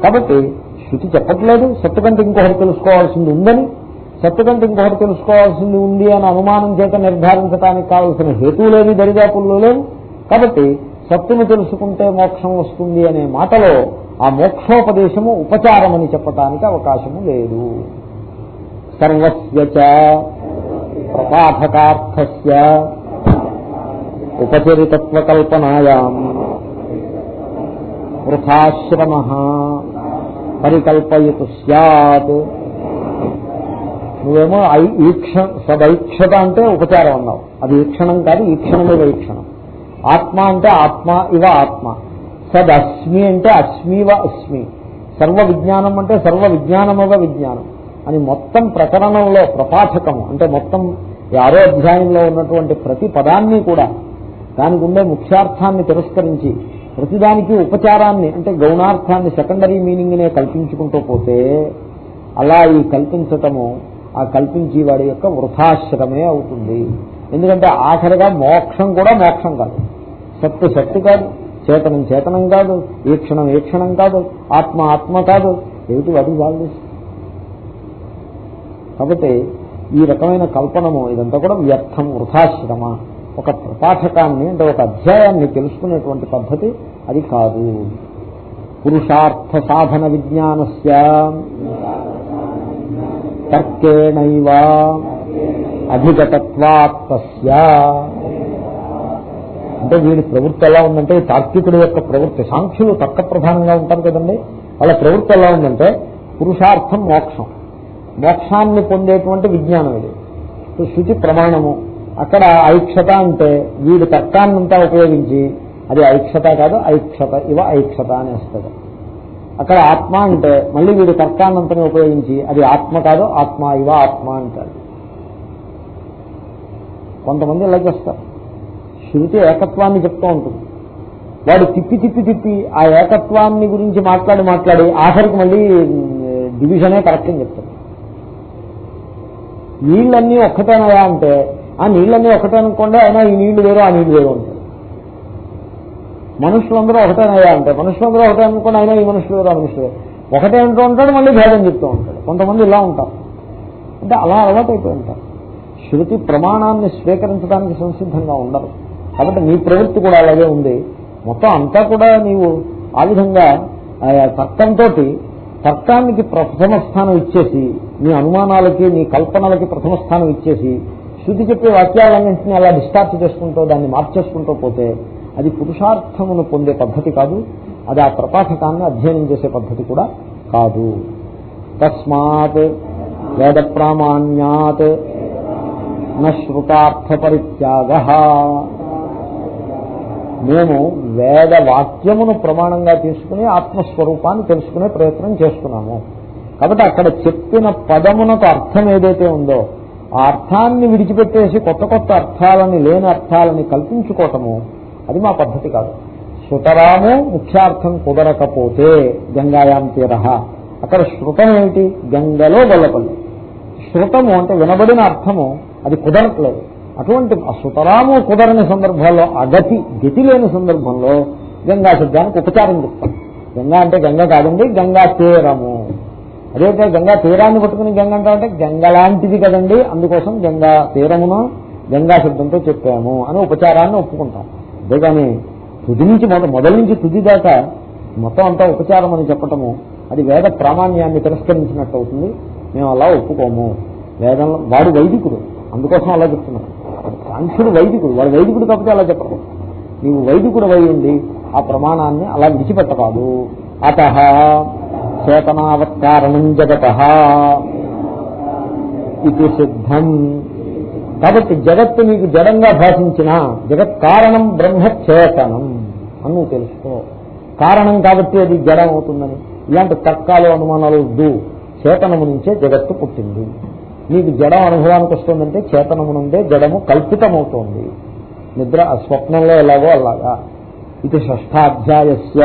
కాబట్టి శృతి చెప్పట్లేదు. సత్తు కంటే ఇంకొకటి తెలుసుకోవాల్సింది ఉందని సత్తు కంటే ఇంకొకటి తెలుసుకోవాల్సింది ఉంది అని అనుమానం చేత నిర్ధారించడానికి కావలసిన హేతువులేవి దరిదాపుల్లో లేవు. కాబట్టి సత్తును తెలుసుకుంటే మోక్షం వస్తుంది అనే మాటలో ఆ మోక్షోపదేశము ఉపచారం అని చెప్పటానికి అవకాశము లేదు. సర్వస్య ప్రపాఠకార్థస్య ఉపచరితత్వకల్పనాయాం వృథాశ్రమ పరికల్పయతు సత్ నువ్వేమో ఈక్ష సదైక్షత అంటే ఉపచారం అన్నావు. అది ఈక్షణం కాదు ఈక్షణమే వైక్షణం. ఆత్మ అంటే ఆత్మ ఇవ ఆత్మ. సదస్మి అంటే అస్మివ అస్మి. సర్వ విజ్ఞానం అంటే సర్వ విజ్ఞానమవ విజ్ఞానం. అని మొత్తం ప్రకరణంలో ప్రపాఠకము అంటే మొత్తం ఆరో అధ్యాయంలో ఉన్నటువంటి ప్రతి పదాన్ని కూడా దానికి ఉండే ముఖ్యార్థాన్ని తిరస్కరించి ప్రతిదానికి ఉపచారాన్ని అంటే గౌణార్థాన్ని సెకండరీ మీనింగ్నే కల్పించుకుంటూ పోతే అలా ఈ కల్పించటము ఆ కల్పించి వాడి యొక్క వృథాశ్రమే అవుతుంది. ఎందుకంటే ఆఖరిగా మోక్షం కూడా మోక్షం కాదు. సత్తు సత్తు కాదు. చేతనం చేతనం కాదు. ఈక్షణం ఈక్షణం కాదు. ఆత్మ ఆత్మ కాదు. ఏమిటి వాటి వాళ్ళు కాబట్టి ఈ రకమైన కల్పనము ఇదంతా కూడా వ్యర్థం వృథాశ్రమ. ఒక ప్రపాఠకాన్ని అంటే ఒక అధ్యాయాన్ని తెలుసుకునేటువంటి పద్ధతి అది కాదు. పురుషార్థ సాధన విజ్ఞానస్య తర్కేణైవ అధిగతత్వాత్త అంటే వీడి ప్రవృత్తి ఎలా ఉందంటే తార్కికుడి యొక్క ప్రవృత్తి. సాంఖ్యులు తర్క ప్రధానంగా ఉంటారు కదండి. వాళ్ళ ప్రవృత్తి ఎలా ఉందంటే పురుషార్థం మోక్షం. మోక్షాన్ని పొందేటువంటి విజ్ఞానం ఇది. శృతి ప్రమాణము. అక్కడ ఐక్షత అంటే వీడి తర్కాన్నంతా ఉపయోగించి అది ఐక్షత కాదు ఐక్షత ఇవ ఐక్షత అని వస్తుంది. అక్కడ ఆత్మ అంటే మళ్ళీ వీడి తర్కాన్నంతని ఉపయోగించి అది ఆత్మ కాదు ఆత్మ ఇవ ఆత్మ అంటాడు కొంతమంది ఇలా చేస్తారు శృతి ఏకత్వాన్ని చెప్తూ ఉంటుంది. వాడు తిప్పి తిప్పి తిప్పి ఆ ఏకత్వాన్ని గురించి మాట్లాడి మాట్లాడి ఆఖరికి మళ్ళీ డివిజనే కరెక్ట్ని చెప్తాడు. నీళ్ళన్నీ ఒక్కటేనాయా అంటే ఆ నీళ్ళన్నీ ఒకటే అనుకోండి అయినా ఈ నీళ్ళు వేరు ఆ నీళ్ళు వేరు అంటారు మనుషులందరూ ఒకటేనాయా అంటే మనుషులందరూ ఒకటే అనుకోండి అయినా ఈ మనుషులు వేరు ఆ మనుషులు వేరు. ఒకటే అంటూ ఉంటాడు మళ్ళీ భేదం చెప్తూ ఉంటాడు. కొంతమంది ఇలా ఉంటారు. అంటే అలా అలవాటు అయిపోయి ఉంటారు. శృతి ప్రమాణాన్ని స్వీకరించడానికి సంసిద్ధంగా ఉండరు. కాబట్టి నీ ప్రవృత్తి కూడా అలాగే ఉంది. మొత్తం అంతా కూడా నీవు ఆ విధంగా తర్కంతో తర్కానికి ప్రథమ స్థానం ఇచ్చేసి నీ అనుమానాలకి నీ కల్పనలకి ప్రథమ స్థానం ఇచ్చేసి శృతి చెప్పే వాక్యాలన్నింటినీ అలా డిస్టార్ట్ చేసుకుంటూ దాన్ని మార్చేసుకుంటూ పోతే అది పురుషార్థమును పొందే పద్ధతి కాదు. అది ఆ ప్రపాఠకాన్ని అధ్యయనం చేసే పద్ధతి కూడా కాదు. తస్మాత్ వేద ప్రామాణ్యాత్ నశ్రుతార్థ పరిత్యాగ మేము వేద వాక్యమును ప్రమాణంగా తీసుకుని ఆత్మస్వరూపాన్ని తెలుసుకునే ప్రయత్నం చేస్తున్నాము కాబట్టి అక్కడ చెప్పిన పదమునకు అర్థం ఏదైతే ఉందో ఆ అర్థాన్ని విడిచిపెట్టేసి కొత్త కొత్త అర్థాలని లేని అర్థాలని కల్పించుకోవటము అది మా పద్ధతి కాదు. సుతరాము ముఖ్యార్థం కుదరకపోతే గంగాయాం తీర. అక్కడ శృతం ఏమిటి? గంగలో గొల్లపల్లి. శృతము అంటే వినబడిన అర్థము అది కుదరట్లేదు. అటువంటి సుతరాము కుదరని సందర్భాల్లో అగతి గతి లేని సందర్భంలో గంగా శబ్దానికి ఉపచారం చెప్తాం గంగా అంటే గంగ కాదండి గంగా తీరము. అదేవిధంగా గంగా తీరాన్ని పట్టుకుని గంగ అంటే గంగ లాంటిది కదండి అందుకోసం గంగా తీరమును గంగా శబ్దంతో చెప్పాము అని ఉపచారాన్ని ఒప్పుకుంటాం. అంతేగాని తుది నుంచి మొదటి నుంచి తుది దాకా మొత్తం అంతా ఉపచారం అని చెప్పటము అది వేద ప్రామాణ్యాన్ని తిరస్కరించినట్టు అవుతుంది. మేము అలా ఒప్పుకోము. వేదంలో వాడు వైదికుడు అందుకోసం అలా చెప్తున్నాం చెప్పరు సాంఖ్యుడు వైదికుడు వాడు వైదికుడు తప్పితే అలా చెప్పరు? నీవు వైదికుడు వై ఆ ప్రమాణాన్ని అలా విడిచిపెట్టరాదు అత చేతనావత్కారణం జగత ఇది సిద్ధం. కాబట్టి జగత్తు నీకు జడంగా భాషించిన జగత్ కారణం బ్రహ్మ చేతనం అని నువ్వు తెలుసుకో. కారణం కాబట్టి అది జడం అవుతుందని. ఇలాంటి తర్కాలు అనుమానాలు వద్దు. చేతనము నుంచే జగత్తు పుట్టింది. మీకు జడం అనుభవానికి వస్తుందంటే చేతనము నుండే జడము కల్పితమవుతోంది. నిద్ర స్వప్నంలో ఎలాగో అలాగా. ఇది షష్టాధ్యాయస్య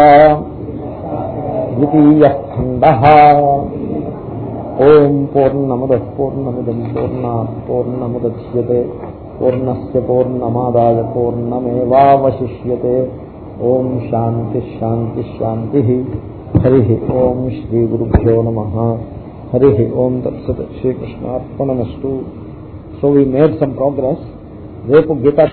ద్వితీయ ఖండ. ఓం పూర్ణముద పూర్ణమిదం పూర్ణ పూర్ణముద్యతే పూర్ణస్ పూర్ణమాదాయ పూర్ణమేవాశిష్యే ఓం శాంతిశాంతిశాంతి హరి ఓం శ్రీ గురుభ్యో నమ. హరి ఓం తత్సత్. శ్రీకృష్ణార్పణమస్తు so we made some progress రేపు గీతా